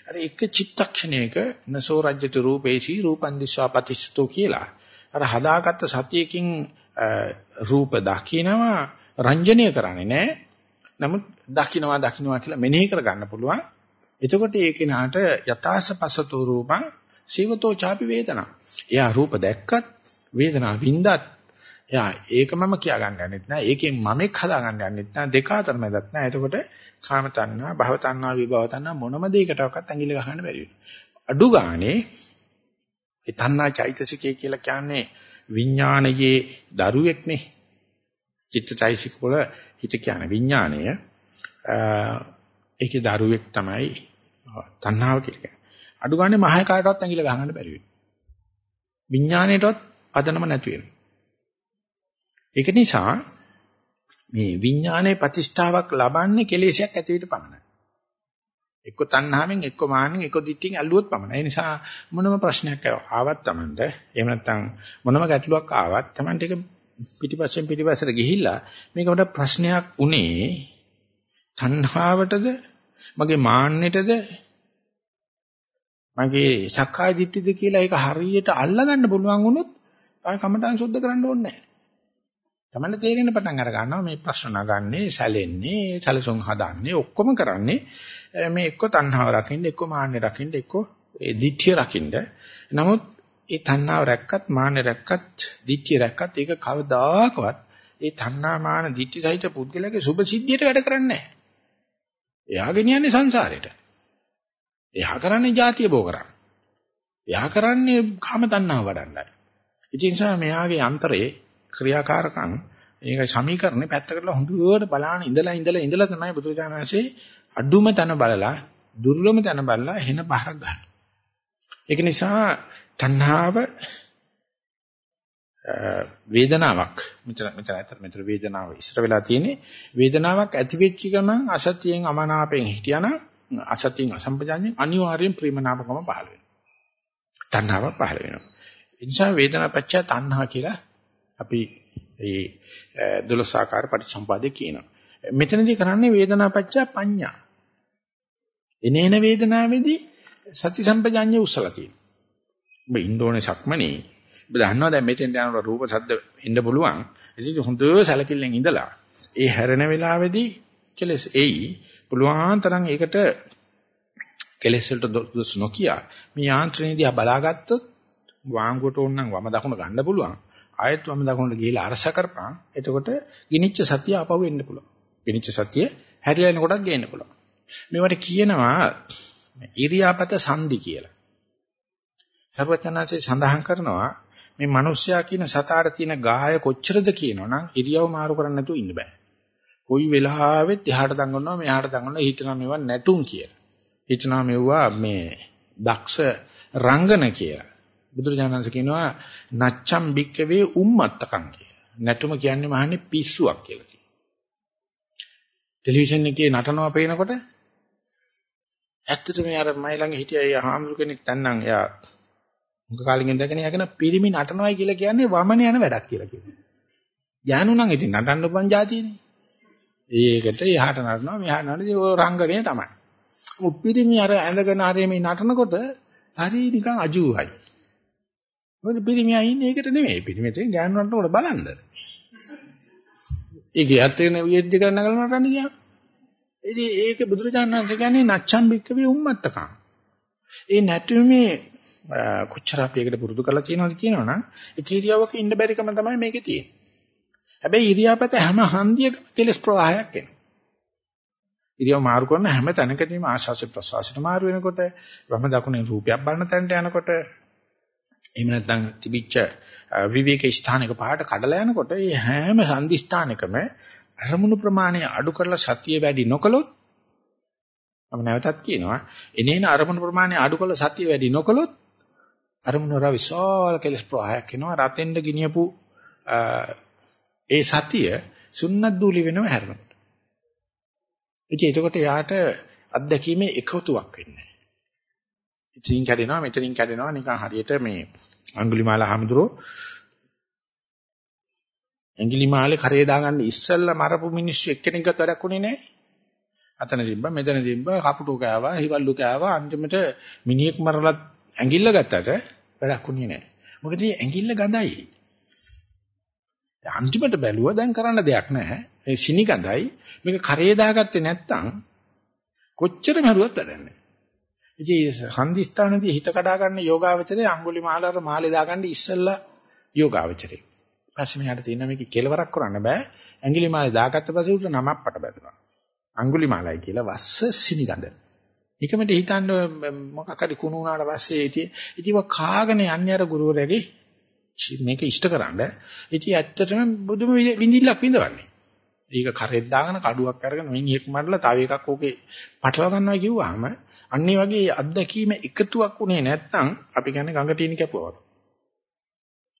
අර එක චිත්තක්ෂණයක නසෝ රජ්‍යතු රූපේසි රූපන් දිස්වා පතිස්සතෝ කියලා අර හදාගත්ත සතියකින් රූප දකිනවා රංජනීය කරන්නේ නැහැ නමුත් දකින්නවා දකින්නවා කියලා මෙනෙහි කර ගන්න පුළුවන්. එතකොට ඒ කෙනාට යථාස පසතෝ රූපං සීවතෝ ചാපි වේදනා. එයා රූප දැක්කත් වේදනාව වින්දත් එයා ඒක මම කියා ගන්න යන්නෙත් නෑ. ඒකෙන් මමෙක් හදා ගන්න යන්නෙත් නෑ. දෙක අතර මැදත් නෑ. එතකොට කාම තණ්හා, භව තණ්හා, විභව තණ්හා මොනම දෙයකටවත් ඇඟිලි ගහන්න බැරි වෙනවා. අඩු ගානේ ඒ තණ්හා චෛතසිකය කියලා කියන්නේ විඥානයේ දරුවෙක්නේ. චිත්තචෛසික වල හිත කියන විඥානය ඒකේ දරුවෙක් තමයි තණ්හාව කියලා කියන්නේ. අඩු ගානේ මහය කාටවත් ඇඟිලි ගහන්න බැරි වෙනවා. විඥාණයටවත් පදනම නැති වෙනවා. ඒක නිසා මේ විඥානයේ ප්‍රතිෂ්ඨාවක් ලබන්නේ කෙලෙසයක් ඇති විට පමණයි. එක්ක තණ්හාවෙන් එක්ක මාන්නෙන් එක්ක දිට්ඨියෙන් ඇල්ලුවොත් පමණයි. ඒ නිසා මොනම ප්‍රශ්නයක් ආවත් Tamanට එහෙම නැත්නම් මොනම ගැටලුවක් ආවත් Tamanට ඒක පිටිපස්සෙන් පිටිපස්සට ගිහිල්ලා මේකට ප්‍රශ්නයක් උනේ තණ්හාවටද මගේ මාන්නයටද මගේ සක්කාය දිට්ඨියද කියලා ඒක හරියට අල්ලගන්න පුළුවන් වුණොත් ආය කමටහන් සුද්ධ කරන්න ඕනේ නැහැ. තමන්න තේරෙන්න පටන් අර ගන්නවා මේ ප්‍රශ්න නගන්නේ, සැලෙන්නේ, සැලසුම් හදන්නේ ඔක්කොම කරන්නේ මේ එක්ක තණ්හාව රකින්න, එක්ක මාන්නේ රකින්න, එක්ක ඒ දිට්ඨිය රකින්න. නමුත් ඒ තණ්හාව රැක්කත්, මාන්නේ රැක්කත්, දිට්ඨිය රැක්කත් ඒක කවදාකවත් ඒ තණ්හා මාන දිට්ඨි සහිත පුද්ගලයාගේ සුභ සිද්ධියට වැඩ කරන්නේ නැහැ. එයා ගෙනියන්නේ සංසාරයට. එයා කරන්නේ ಜಾතිය බෝ කරන්නේ. එයා කරන්නේ කාම තණ්හාව වඩන්නයි. ඉතින් නිසා මෙයාගේ අන්තරේ ක්‍රියාකාරකම් ඒක සමීකරණේ පැත්තකට හොඳට බලාන ඉඳලා ඉඳලා ඉඳලා තමයි බුදුරජාණන්සේ අඩුම තැන බලලා දුර්ලභම තැන බලලා එන බහරක් ගන්න. ඒක නිසා තණ්හාව වේදනාවක් මෙතන මෙතන ඇත්තට මෙතන වේදනාව ඉස්සර වෙලා තියෙන්නේ වේදනාවක් ඇති වෙච්ච ගමන් අසතියෙන් අමනාපයෙන් හිටියානම් අසතියෙන් අසම්පජාඤ්ඤයෙන් අනිවාර්යෙන් ප්‍රේමනාපකම පහළ වෙනවා. තණ්හාව පහළ වෙනවා. ඒ නිසා වේදනාපච්චය තණ්හා කියලා අපි ඒ 12 ආකාර පටිච්චසම්පාදේ කියනවා. මෙතනදී කරන්නේ වේදනාපච්චය පඤ්ඤා. එනේන වේදනාවේදී සති සම්පජාඤ්ඤය උස්සලා තියෙනවා. ඔබ ඉන්ඩෝනේ සක්මනේ ඔබ දන්නවා දැන් මෙතෙන් යනකොට රූප ශබ්ද එන්න පුළුවන්. ඉතින් හොඳ සැලකිල්ලෙන් ඉඳලා ඒ හැරෙන වෙලාවේදී කෙලස් එයි පුළුවන් තරම් ඒකට කෙලස් වලට දොස් නොකිය මේ යාන්ත්‍රණය දිහා බලාගත්තොත් වාංගුවට ඕන නම් වම දකුණ ගන්න පුළුවන්. ආයෙත් වම දකුණට ගිහිලා අරස කරපන්. එතකොට ගිනිච්ච සතිය ආපහු එන්න පුළුවන්. ගිනිච්ච සතිය හැරිලා එන කොටත් ගේන්න පුළුවන්. මේවට කියනවා ඉරියාපත සංදි කියලා. සර්වචනාංශේ සඳහන් කරනවා මේ මිනිස්සයා කියන සතාට තියෙන ගාය කොච්චරද කියනවනම් ඉරියව් මාරු කරන්න නැතුව ඉන්න බෑ. කොයි වෙලාවෙත් එහාට දඟනවා මෙහාට දඟනවා හිතනවා මේවා නැටුම් කියලා. හිතනවා මේවා මේ දක්ෂ රංගන කියලා. බුදුරජාණන්ස කියනවා නච්චම් බික්කවේ උම්මත්තකම් කියලා. නැටුම කියන්නේ මහන්නේ පිස්සුවක් කියලා කියනවා. ටෙලිවිෂන් එකේ නටනවා පේනකොට ඇත්තටම යාර මයි ළඟ හිටිය අය හාමුදුර කෙනෙක් තන්නම් එයා මුඛ කාලෙකින් ඉඳගෙන යගෙන පිරිමි නටනවායි කියලා කියන්නේ වමන යන වැඩක් කියලා කියනවා. ඥානු නම් ඉතින් නටන්න උපන් જાතියනේ. ඒකට එහාට නටනවා මෙහාට නටනවා ඔය රංගනය තමයි. උපිරිමි අර ඇඳගෙන හරිය මේ නටනකොට හරි නිකන් අජූවයි. මොකද පිරිමියා ඉන්නේ ඒකට නෙමෙයි. පිරිමිතෙන් ගෑනුන්ට උඩ බලන්න. ඒකේ අතේන උයේද්ද කරන නගලන නටන්න ගියා. ඉතින් ඒක බුදුරජාණන් වහන්සේ කියන්නේ නච්ඡම් බික්කවේ උම්මත්තකම්. ඒ නැතුමේ කොච්චර අපි ඒකට පුරුදු කරලා තියෙනවද කියනවනම් ඒ කිරියාවක ඉන්න බැරිකම තමයි මේකේ තියෙන්නේ. හැබැයි ඉරියාපත හැම හන්දියක කෙලස් ප්‍රවාහයක් එනවා. ඉරියව් මාරු කරන හැම තැනකදීම ආශාස ප්‍රසවාසයට මාරු වෙනකොට වම දකුණේ රූපයක් බලන තැනට යනකොට එහෙම නැත්නම් තිබිච්ච විවේක ස්ථානයක පහට කඩලා යනකොට මේ හැම සංදි ස්ථානයකම අරමුණු ප්‍රමාණය අඩු කරලා සතිය වැඩි නොකළොත් මම නැවතත් කියනවා එනේන අරමුණු ප්‍රමාණය අඩු කළ සතිය වැඩි නොකළොත් අරමුණ වල විශාල කෙලස් ප්‍රවාහයක් එනවා රතෙන්ද ගිනියපු ඒ සතිය සුන්නත් දූලි වෙනව හැරෙනකොට. ඉතින් එතකොට යාට අත්දැකීමේ එකතුවක් වෙන්නේ. ඉතින් කැඩෙනවා මෙතනින් කැඩෙනවා නිකන් හරියට මේ අඟුලිමාල හමුදුරෝ ඇඟිලිමාලේ කරේ දාගන්න ඉස්සෙල්ලා මරපු මිනිස්සු එක්කෙනෙක්වත් වැඩක් උනේ නැහැ. අතන තිබ්බා මෙතන තිබ්බා කපුටු කෑවා හිවල්ලු කෑවා අන්තිමට මිනිහෙක් මරලත් ඇඟිල්ල ගත්තට වැඩක් උනේ නැහැ. මොකද ඇඟිල්ල ගඳයි. අන්තිමට බැලුවා දැන් කරන්න දෙයක් නැහැ. ඒ සිනි ගඳයි මේක කරේ දාගත්තේ නැත්තම් කොච්චර මරුවත් වැඩක් නැහැ. ඉතින් හන්දිස්ථානදී හිත කඩා ගන්න යෝගාවචරයේ අඟුලි මාලාර මාලේ දාගන්න ඉස්සෙල්ලා යෝගාවචරේ. පස්සේ මෙයාට තියෙන මේක කෙලවරක් කරන්න බෑ. ඇඟිලි මාලේ දාගත්ත පස්සේ උට නමක් පට බැලුවා. අඟුලි මාලයි කියලා වස්ස සිනිගඳ. නිකමට හිතන්න මොකක් හරි කුණු වුණාට පස්සේ ඉතින් ඉතින් කාගෙන යන්නේ අර ගුරුවරයාගේ මේක ඉෂ්ටකරනද ඉතින් ඇත්තටම බුදුම විඳිල්ලක් විඳවන්නේ. ඒක කරෙත් දාගෙන කඩුවක් අරගෙන මිනිහෙක් මරලා තව එකක් ඕකේ පටලවා ගන්නවා කිව්වහම අන්නේ වගේ අත්දැකීම එකතුවක් උනේ නැත්නම් අපි කියන්නේ ගඟ ටීනි කැපුවා වගේ.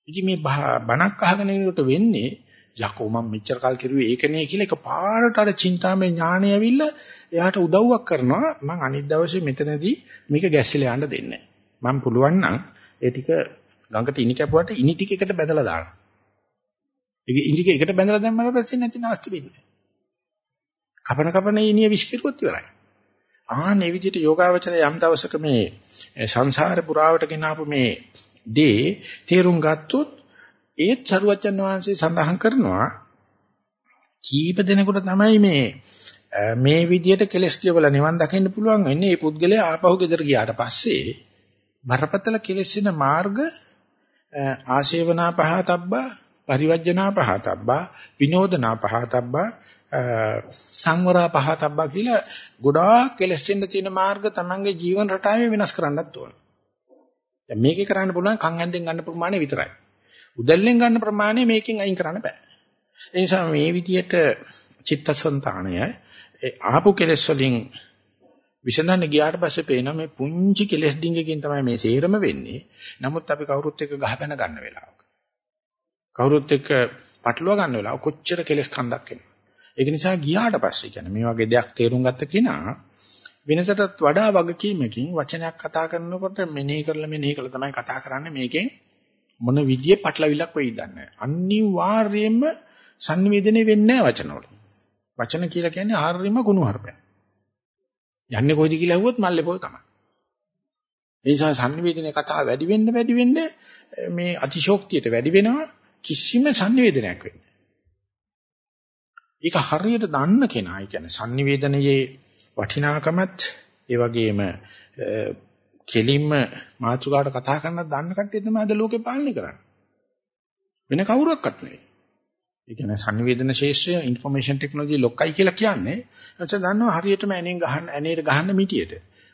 ඉතින් මේ බණක් අහගෙන ඉන්නකොට වෙන්නේ යකෝ මම මෙච්චර කල් කෙරුවේ ඒකනේ කියලා එක පාරට අර චින්තාමය ඥාණය ඇවිල්ලා එයාට උදව්වක් කරනවා මම අනිත් දවසේ මෙතනදී මේක ගැස්සිලා යන්න දෙන්නේ මම පුළුවන් නම් ඒ ටික ගඟට ඉනි කැපුවට ඉනි ටික එකට බැදලා දානවා. ඒක ඉනි ටික එකට බැදලා දැම්මම පස්සේ නැති නාස්ති වෙන්නේ. කපන කපන ඉනිය විශ්කිරුවොත් ඉවරයි. ආන්නේ විදිහට යෝගාවචරය යම් දවසක මේ සංසාර පුරාවට ගෙනාපු මේ දේ තේරුම් ගත්තොත් ඒත් සරුවච්චන් වහන්සේ සඳහන් කරනවා කීප දෙනෙකුට තමයි මේ මේ විදියට කෙලස් කියවලා නිවන් දකින්න පුළුවන් වෙන්නේ මේ පුද්ගලයා ආපහු ගෙදර ගියාට පස්සේ බරපතල කෙලෙසින මාර්ග ආශේවනා පහතබ්බා පරිවර්ජනා පහතබ්බා විනෝදනා පහතබ්බා සංවරා පහතබ්බා කියලා ගොඩාක් කෙලෙසින්න තියෙන මාර්ග තමන්ගේ ජීවන රටාවේ වෙනස් කරන්නත් ඕන. දැන් මේකේ කරන්න පුළුවන් කන් ඇඳෙන් ගන්න ප්‍රමාණය විතරයි. උදැල්ලෙන් ගන්න ප්‍රමාණය මේකෙන් අයින් කරන්න බෑ. ඒ නිසා මේ විදියට චිත්තසංතානය ආපු කෙලෙස් වලින් විසඳන්න ගියාට පස්සේ පේනවා මේ පුංචි කෙලෙස් ඩිංගකින් තමයි මේ සේරම වෙන්නේ. නමුත් අපි කවුරුත් එක්ක ගහපැන ගන්න වෙලාවක. කවුරුත් එක්ක පටලවා ගන්න වෙලාව කොච්චර කෙලෙස් කන්දක් එනවා. ඒක නිසා ගියාට පස්සේ කියන්නේ මේ වගේ දෙයක් තේරුම් ගත්ත කෙනා වෙනසටත් වඩා වගකීමකින් වචනයක් කතා කරනකොට මෙනෙහි කරලා මෙනෙහි කරලා තමයි කතා කරන්නේ මේකෙන් මොන විදියෙ පටලවිලක් වෙයිද නැහැ. අනිවාර්යයෙන්ම sannivedane වෙන්නේ නැහැ වචනවල. වචන කියලා කියන්නේ ආර්යම ගුණ හර්පයක්. යන්නේ කොයිද කියලා ඇහුවොත් මල්ලේ පොය තමයි. ඒ නිසා sannivedanaye කතාව වැඩි වෙන්න වැඩි වෙන්න මේ අතිශෝක්තියට වැඩි වෙනවා කිසිම sannivedanayak වෙන්නේ. ඒක හරියට දන්න කෙනා, ඒ කියන්නේ sannivedanaye වටිනාකමත් ඒ වගේම කෙලින්ම මාතෘකාවට කතා කරනත් දන්න කට්ටිය තමයි අද ලෝකේ පාලනය කරන්නේ. වෙන කවුරක්වත් නෙවෙයි. ඒ කියන්නේ sannivedana ශේෂ්ත්‍රය information technology ලොක්කයි කියලා කියන්නේ. එතකොට දන්නවා හරියටම ඇනෙන් ගහන්න ඇනේට ගහන්න මිටියට.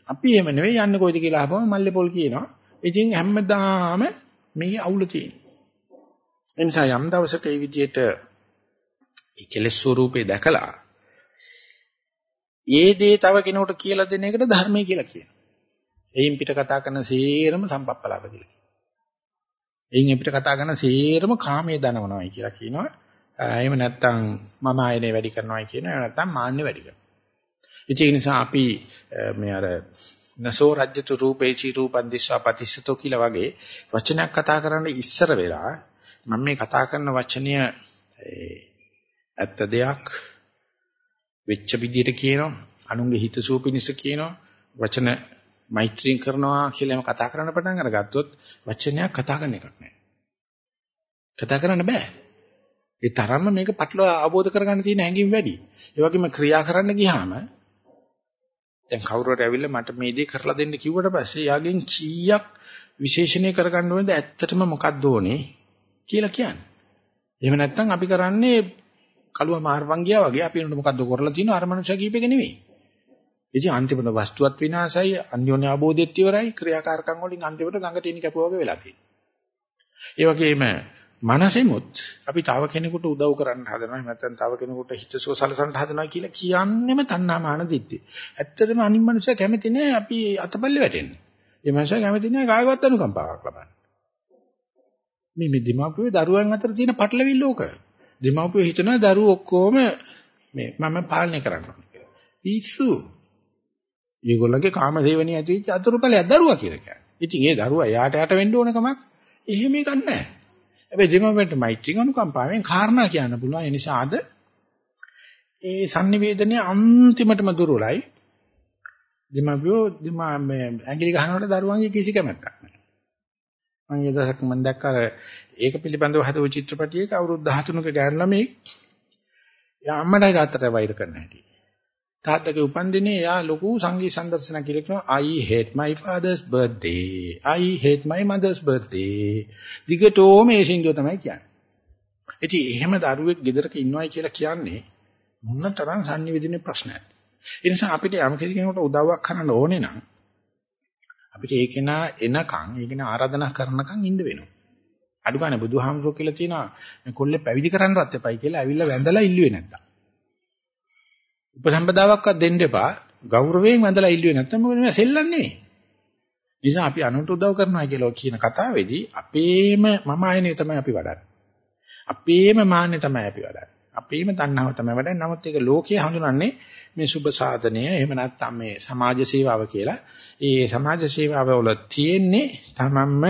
අපි එහෙම නෙවෙයි යන්නේ කොයිද කියලා අහපම මල්ලේ පොල් කියනවා. ඉතින් හැමදාම මේ අවුල තියෙනවා. ඒ නිසා යම් දවසක මේ විදිහට ඒ කෙලෙස් ස්වરૂපේ දැකලා ඒ දේ තව කෙනෙකුට කියලා දෙන එකට ධර්මය කියලා කියනවා. එයින් පිට කතා කරන සේරම සම්පප්පලාප කියලා. එයින් අපිට කතා කරන සේරම කාමයේ දනවනවායි කියලා කියනවා. එහෙම නැත්නම් මම ආයනේ වැඩි කරනවායි කියනවා. එහෙම නැත්නම් මාන්නේ වැඩි කරනවා. ඒ නිසා අපි මේ අර නසෝ රජ්‍යතු රූපේචි රූපන් දිස්වා පතිස්සතෝ කියලා වගේ වචනයක් කතා කරන්න ඉස්සර වෙලා මම මේ කතා කරන වචනය ඇත්ත දෙයක් වෙච්ච විදියට කියනවා අනුන්ගේ හිතසුව පිණිස කියනවා වචන මෛත්‍රියෙන් කරනවා කියලා කතා කරන්න පටන් අරගත්තොත් වචනයක් කතා කරන එකක් නෑ. කතා කරන්න බෑ. ඒ තරම්ම මේක පටලව අවබෝධ කරගන්න තියෙන හැඟීම් වැඩි. ඒ වගේම ක්‍රියා කරන්න ගියාම දැන් කවුරු හරි ඇවිල්ලා මට මේ දේ කරලා දෙන්න කිව්වට පස්සේ යාගෙන් කීයක් විශේෂණය කරගන්න ඕනද ඇත්තටම මොකක්ද ඕනේ කියලා කියන්නේ. එහෙම නැත්නම් අපි කරන්නේ කළුව මාර්වන් ගියා වගේ අපි උන්ට මොකද්ද කරලා තියෙනවා අර මනුස්සයා කීපෙක නෙවෙයි. ඉතින් අන්තිමට වස්තුවත් විනාශයි අන්‍යෝන්‍ය ආબોධෙත් ඉවරයි ක්‍රියාකාරකම් වලින් අන්තිමට ගඟට ඉනි කැපුවා වගේ වෙලා තියෙනවා. ඒ වගේම මනසෙමුත් අපි තව කෙනෙකුට උදව් කරන්න හදනවා නැත්නම් තව කෙනෙකුට හිතසුව සලසන්න හදනවා කියලා කියන්නෙම තණ්හා මාන දිට්ඨිය. ඇත්තටම අනිත් මනුස්සයා කැමති නෑ අපි අතපල්ලේ වැටෙන්නේ. ඒ මනුස්සයා කැමති නෑ කායවත් අනුකම්පාවක් ලබන්න. මේ මේ දීමාපුවේ දරුවන් අතර තියෙන පටලවිල්ල ඕක. දීමාපුවේ හිතනවා දරුවෝ ඔක්කොම මේ මම පාලනය කරනවා කියලා. පිස්සු. ඒගොල්ලන්ගේ කාම සේවණිය ඇති වෙච්ච අතුරුපලයක් දරුවා කියලා කියන්නේ. ඉතින් ඒ දරුවා යාට යට වෙන්න ඕන කමක් එහෙම එකක් නැහැ. හැබැයි දෙමව්පියන්ට මෛත්‍රී අනුකම්පාවෙන් කාරණා කියන්න පුළුවන්. ඒ නිසා අද ඒ sannivedanaye අන්තිමටම දුර්වලයි. දෙමව්පියෝ දෙම මේ ඇඟිලි ගහනකොට දරුවන්ගේ කිසි කැමැත්තක් නැහැ. මම ඒ දවසක් මම දැක්කා ඒක පිළිබඳව හදපු චිත්‍රපටයක අවුරුදු 13ක ගෑනු ළමෙක් යා අම්මටයි තාත්තටයි වෛර කරන්න හැටි. තාත්තගේ උපන්දිනේ එයා ලොකු සංගීත සම්දර්ශන කියලා කියනවා I hate my father's birthday I hate my mother's birthday දිගටම ඒ සින්දුව තමයි කියන්නේ. ඉතින් එහෙම දරුවෙක් ගෙදරක ඉන්නවයි කියලා කියන්නේ මොන තරම් sannivedanaye ප්‍රශ්නයක්. ඒ නිසා අපිට යම් කෙනෙකුට උදව්වක් කරන්න ඕනේ නම් අපිට ඒක නා එනකන් ඒක නා ආරාධනා කරනකන් ඉන්න වෙනවා. අඩු ගන්න බුදුහාමුදුරුවෝ කියලා තියෙනවා මේ කොල්ලේ පැවිදි කරන්නවත් එපයි කියලා ඇවිල්ලා වැඳලා ඉල්ලුවේ නැත්තම්. උපසම්පදාවක්වත් දෙන්න එපා. ගෞරවයෙන් වැඳලා ඉල්ලුවේ නැත්තම් මොකද මේ සෙල්ලම් නෙවෙයි. නිසා අපි අනුන්ට උදව් කරනවා කියලා කියන කතාවේදී අපේම මම ආයනේ තමයි අපි වඩන්නේ. අපේම මාන්නේ තමයි අපි වඩන්නේ. අපේම තණ්හාව තමයි වඩන්නේ. නමුත් ඒක ලෝකයේ හඳුනන්නේ මේ සුබ සාධනය එහෙම නැත්නම් මේ සමාජ සේවාව කියලා. ඒ සමාජ සේවාව වල තියෙන්නේ තමන්ම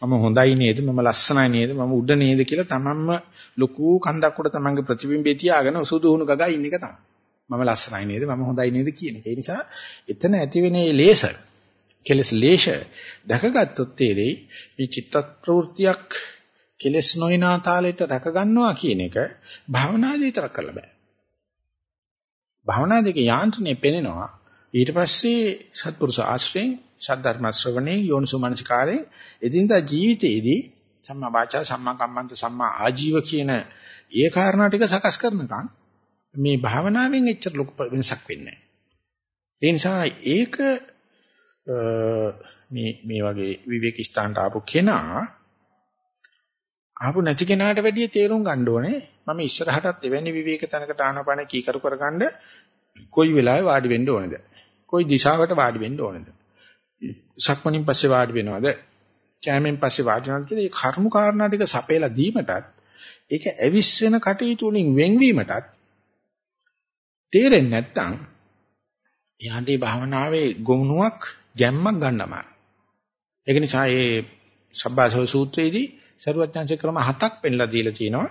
මම හොඳයි නේද මම ලස්සනයි නේද මම උඩ නේද කියලා තමන්ම ලොකු කන්දක් උඩ තමන්ගේ ප්‍රතිබිම්බේ තියාගෙන සුදු වුණු ගගා ඉන්න එක තමයි. මම ලස්සනයි නේද මම හොඳයි නේද කියන එක. ඒ නිසා එතන ඇතිවෙන මේ ලේස කෙලස් ලේෂ දැකගත්තොත් තේරෙයි මේ චිත්ත ප්‍රවෘත්තියක් කෙලස් නොයනා තාලෙට රැක ගන්නවා කියන එක භාවනාදී විතරක් කරලා බෑ. භාවනා දෙකේ යාන්ත්‍රණය පෙනෙනවා. ඊට පස්සේ සත්පුරුෂ ආශ්‍රයෙන් සද්ධර්ම ශ්‍රවණේ යෝනිසු මනසිකාරයෙන් එදිනදා ජීවිතයේදී සම්මා වාචා සම්මා කම්මන්ත සම්මා ආජීව කියන ඒ කාරණා ටික සකස් කරනකම් මේ භාවනාවෙන් එච්චර ලොකු වෙනසක් වෙන්නේ නැහැ. ඒ නිසා ඒක මේ මේ වගේ විවේක ස්ථානට ආපු කෙනා ආපු නැති කෙනාට වැඩිය තේරුම් ගන්න ඕනේ. මම ඉස්සරහටත් එවැනි විවේක තැනකට ආනපන කීකරු කරගන්න කොයි වෙලාවෙ වාඩි වෙන්න ඕනේද? කොයි දිශාවට වාඩි වෙන්න ඕනේද? සක්මණින් පස්සේ වාඩි වෙනවද? කැමෙන් පස්සේ වාඩි වෙනවද කියලා මේ කර්ම කාරණා ටික සපේලා දීමටත් ඒක ඇවිස්සෙන කටයුතු වලින් වෙන්වීමටත් තේරෙන්නේ නැත්නම් එයාට මේ භාවනාවේ ගොනුවක් ගැම්මක් ගන්නමයි. ඒක නිසා මේ සබ්බාසව සූත්‍රයේදී සරුවත්ඥාන්සේ ක්‍රම හතක් පෙන්ලා දීලා තිනවා.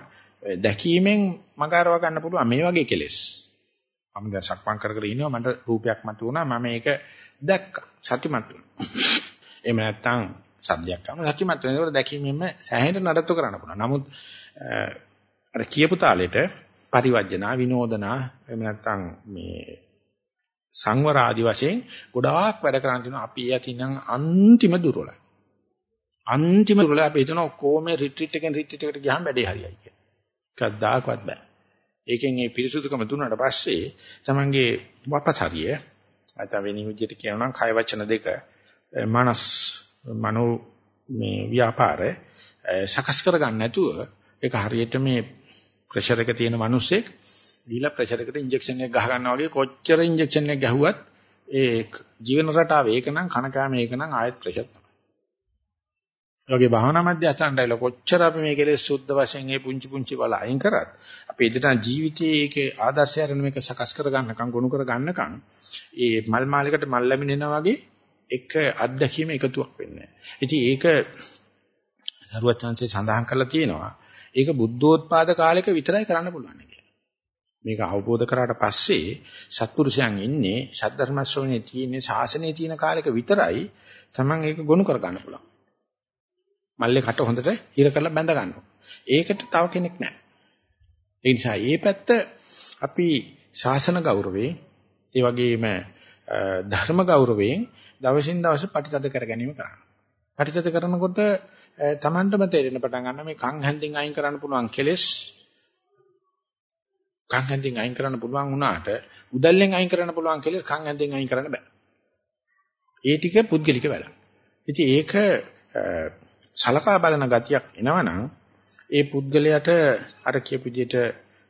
දැකීමෙන් මගහරව ගන්න පුළුවන් මේ වගේ කෙලෙස්. මම දැන් සක්මන් කර කර ඉන්නවා මට රූපයක් මතුවුණා මම ඒක දැක්කා සත්‍යමත් වුණා. එහෙම නැත්නම් සද්දයක් ආවම සත්‍යමත් වෙනවා. ඒකට දැකීමෙන්ම සෑහෙන නඩත්තු කරන්න පුළුවන්. නමුත් අර කියපු තාලෙට පරිවර්ජනා විනෝදනා එහෙම නැත්නම් මේ සංවර ආදි වශයෙන් ගොඩාක් වැඩ කරන්න තියෙනවා අපි යතිනම් අන්තිම දුර්වලයි අන්තිම දුර්වලයි අපි හිතන ඔක්කොම රිට්‍රීට් එකෙන් රිට්‍රීට් එකට ගියාම වැඩේ හරියයි කියලා කද්දාකවත් බෑ ඒකෙන් මේ පිරිසුදුකම දුන්නාට පස්සේ තමන්ගේ වපතරිය නැත්නම් වෙන විදිහට කියනවා නම් කය වචන දෙක මනස් මනෝ මේ ව්‍යාපාරය සකස් කරගන්න නැතුව ඒක හරියට මේ ප්‍රෙෂර් එක තියෙන මිනිස්සෙක් දීලා ප්‍රෙෂර් එකට ඉන්ජෙක්ෂන් එකක් ගහ ගන්නවා වගේ කොච්චර ඉන්ජෙක්ෂන් එකක් ගැහුවත් ඒ ජීවන රටාව ඒකනම් කනකාම ඒකනම් ආයෙත් ප්‍රෙෂර් තමයි. ඒ වගේ භාවනා මධ්‍යස්ථානටයිල කොච්චර අපි මේ කෙලෙස් සුද්ධ වශයෙන් මේ පුංචි පුංචි බල අයින් කරත් අපි එදිනා ජීවිතයේ ඒකේ ආදර්ශය අරගෙන මේක සකස් කර ගන්නකම් ගොනු කර ගන්නකම් ඒ මල් මාලයකට මල් ලැබෙනවා වගේ එක අත්දැකීම එකතුවක් වෙන්නේ. ඉතින් ඒක සරුවත් chance සඳහන් කරලා තියෙනවා. ඒක බුද්ධෝත්පාද කාලෙක විතරයි කරන්න පුළුවන් කියලා. මේක අවබෝධ කරාට පස්සේ සත්පුරුෂයන් ඉන්නේ සද්ධර්ම ශ්‍රවණේ තියෙන ශාසනයේ තියෙන කාලෙක විතරයි Taman ඒක ගොනු කර ගන්න පුළුවන්. මල්ලේ කට හොඳට හිර කරලා බැඳ ගන්නවා. ඒකට තව කෙනෙක් නැහැ. ඒ නිසා මේ පැත්ත අපි ශාසන ගෞරවයෙන් ඒ වගේම ධර්ම ගෞරවයෙන් දවසින් දවස පරිතද කර ගැනීම කරනවා. පරිතද කරනකොට තමන්ටම තේරෙන පටන් ගන්න මේ කන් හැන්දින් අයින් කරන්න පුළුවන් කෙලෙස් කන් හැන්දින් අයින් කරන්න පුළුවන් වුණාට උදැල්ලෙන් අයින් කරන්න පුළුවන් කෙලෙස් කන් හැන්දින් අයින් කරන්න බෑ. ඒ ටික පුද්ගලික වැඩ. ඉතින් ඒක සලකා බලන ගතියක් එනවනම් ඒ පුද්ගලයාට අර කියපු විදිහට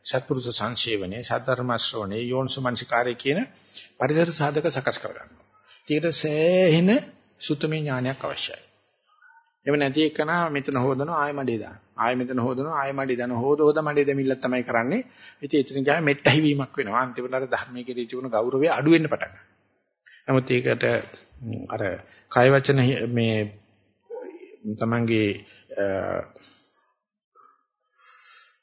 සත්පුරුෂ සංසේවනයේ සද්ධර්ම ශ්‍රවණේ යෝන්සමංසිකාරය කියන පරිසර සාධක සකස් කරගන්නවා. ඒකට සෑහෙන සුතමේ ඥානයක් අවශ්‍යයි. එව නැති එකනා මෙතන හොදනවා ආයෙ මඩේ දාන. ආයෙ මෙතන හොදනවා ආයෙ මඩේ දාන. හොද හොද මඩේ දෙමිල්ල තමයි කරන්නේ. ඉතින් එතන ගියාම මෙට්ටහි වීමක් වෙනවා. අන්තිමට අර ධර්මයේ කෙරෙහි තිබුණු ගෞරවය අඩු වෙන්න පටන් ගන්නවා. නමුත් ඒකට අර කය වචන මේ තමන්ගේ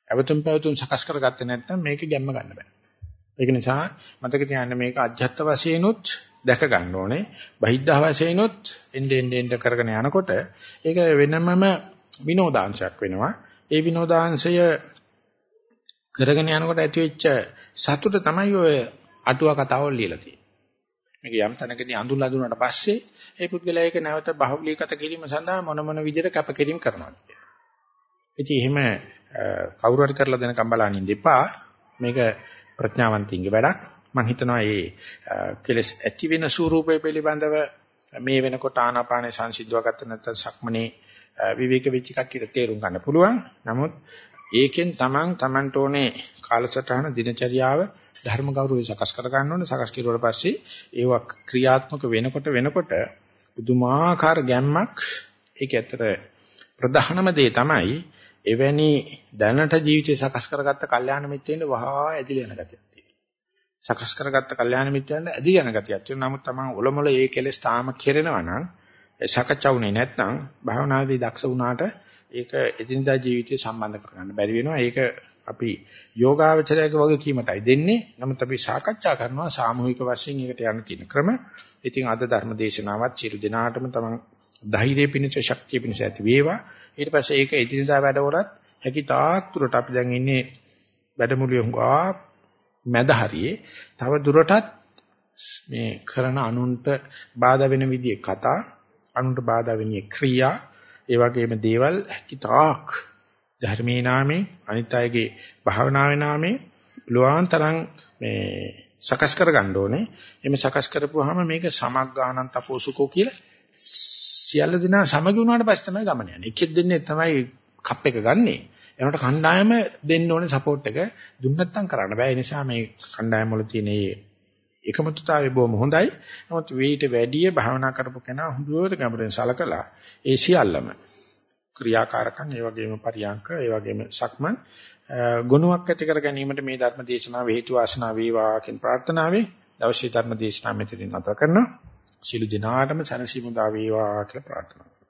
අවතුම් පැවතුම් සකස් කරගත්තේ නැත්නම් මේක ගැම්ම ගන්න බෑ. ඒක නිසා මතක තියාගන්න මේක අජ්ජත් වශයෙන්ුත් දැක ගන්න ඕනේ. බහිද්ධ වශයෙන්ුත් එnde end end කරගෙන යනකොට ඒක වෙනමම විනෝදාංශයක් වෙනවා. ඒ විනෝදාංශය කරගෙන යනකොට ඇතිවෙච්ච සතුට තමයි ඔය අටුවා කතාවල් ලියලා තියෙන්නේ. මේක යම් තැනකදී අඳුල් අඳුනට පස්සේ ඒ පුද්ගලයා ඒක නැවත බහුලීගත කිරීම සඳහා මොන මොන විදිහට කැපකිරීම කරනවා කියන්නේ. ඉතින් එහෙම කවුරු හරි කරලා දෙනකම් බලනින්න එපා. මේක ප්‍රඥාවන්තින්ගේ වැඩක්. මම හිතනවා මේ කෙලස් ඇති වෙන ස්වරූපය පිළිබඳව මේ වෙනකොට ආනාපානේ සංසිද්ධව ගත්ත නැත්නම් සක්මනේ විවේක වෙච්ච කට්ටියට තේරුම් ගන්න පුළුවන්. නමුත් ඒකෙන් තමන් තමන්ට ඕනේ කාලසටහන දිනචරියාව ධර්ම ගෞරවය සකස් කර ගන්න ඕනේ. සකස් කිරුවට පස්සේ ඒවා ක්‍රියාත්මක වෙනකොට වෙනකොට පුදුමාකාර ගැම්මක් ඒක ඇත්තට ප්‍රධානම දේ තමයි එවැනි දැනට ජීවිතය සකස් කරගත්ත කල්යාණ මිත්‍රෙන්න වහා ඇදිලා යන ගතියක් තියෙනවා. සකස් කරගත්ත කල්යාණ මිත්‍රයන්ට ඇදී යන ගතියක් තියෙනවා. නමුත් තමන් ඔලොමල ඒ කෙලෙස් තාම කෙරෙනවා නම් සකච්ඡාුනේ නැත්නම් භාවනාදී දක්ෂ වුණාට ඒක එදිනදා ජීවිතය සම්බන්ධ කරගන්න බැරි වෙනවා. ඒක අපි යෝගාවචරයක වගකීමටයි දෙන්නේ. නමුත් අපි සාකච්ඡා කරනවා සාමූහික වශයෙන් ඒකට යන්න තියෙන ක්‍රම. ඉතින් අද ධර්ම දේශනාවත් චිරු දිනාටම තමන් ධෛර්යය පිණිස ශක්තිය පිණිස ඇති වේවා. ඊට පස්සේ ඒක එදිනදා වැඩවලත් හැකි තාක් දුරට අපි දැන් ඉන්නේ වැඩමුළුවේ හුඟා මැද හරියේ තව දුරටත් මේ කරන අනුන්ට බාධා වෙන විදිහේ කතා අනුන්ට බාධා වෙන ක්‍රියා ඒ වගේම දේවල් හැකි තාක් ධර්මයේ නාමේ අනිත් අයගේ භාවනාවේ නාමේ ලුවාන්තරම් මේ සකස් කර ගන්න ඕනේ. එimhe සකස් කරපුවාම මේක සමග්ගානන් තපෝසුකෝ කියලා සියල්ල දෙනා සමගි වුණාට පස්සේ තමයි ගමන යන්නේ. එකෙක් දෙන්නේ තමයි කප් එක ගන්නෙ. එනකොට කණ්ඩායම දෙන්න ඕනේ සපෝට් එක. දුන්න නැත්නම් කරන්න බෑ. ඒ නිසා මේ කණ්ඩායම වල තියෙන මේ එකමුතුතාවය බොහොම හොඳයි. නමුත් වේිට වැඩිය භාවනා කරපු කෙනා හොඳට ගැඹුරෙන් සලකලා ඒ සියල්ලම ක්‍රියාකාරකම් ඒ වගේම පරියංක ඒ වගේම සක්මන් ගුණයක් ඇති කර ගැනීමට මේ ධර්ම දේශනාව හේතු වාසනා වේවා කියන ප්‍රාර්ථනාවෙන් දවසේ ධර්ම දේශනාව මෙතනින් නැවත කරනවා. සියලු දිනාටම සනසිමුදා වේවා කියලා ප්‍රාර්ථනා කරනවා.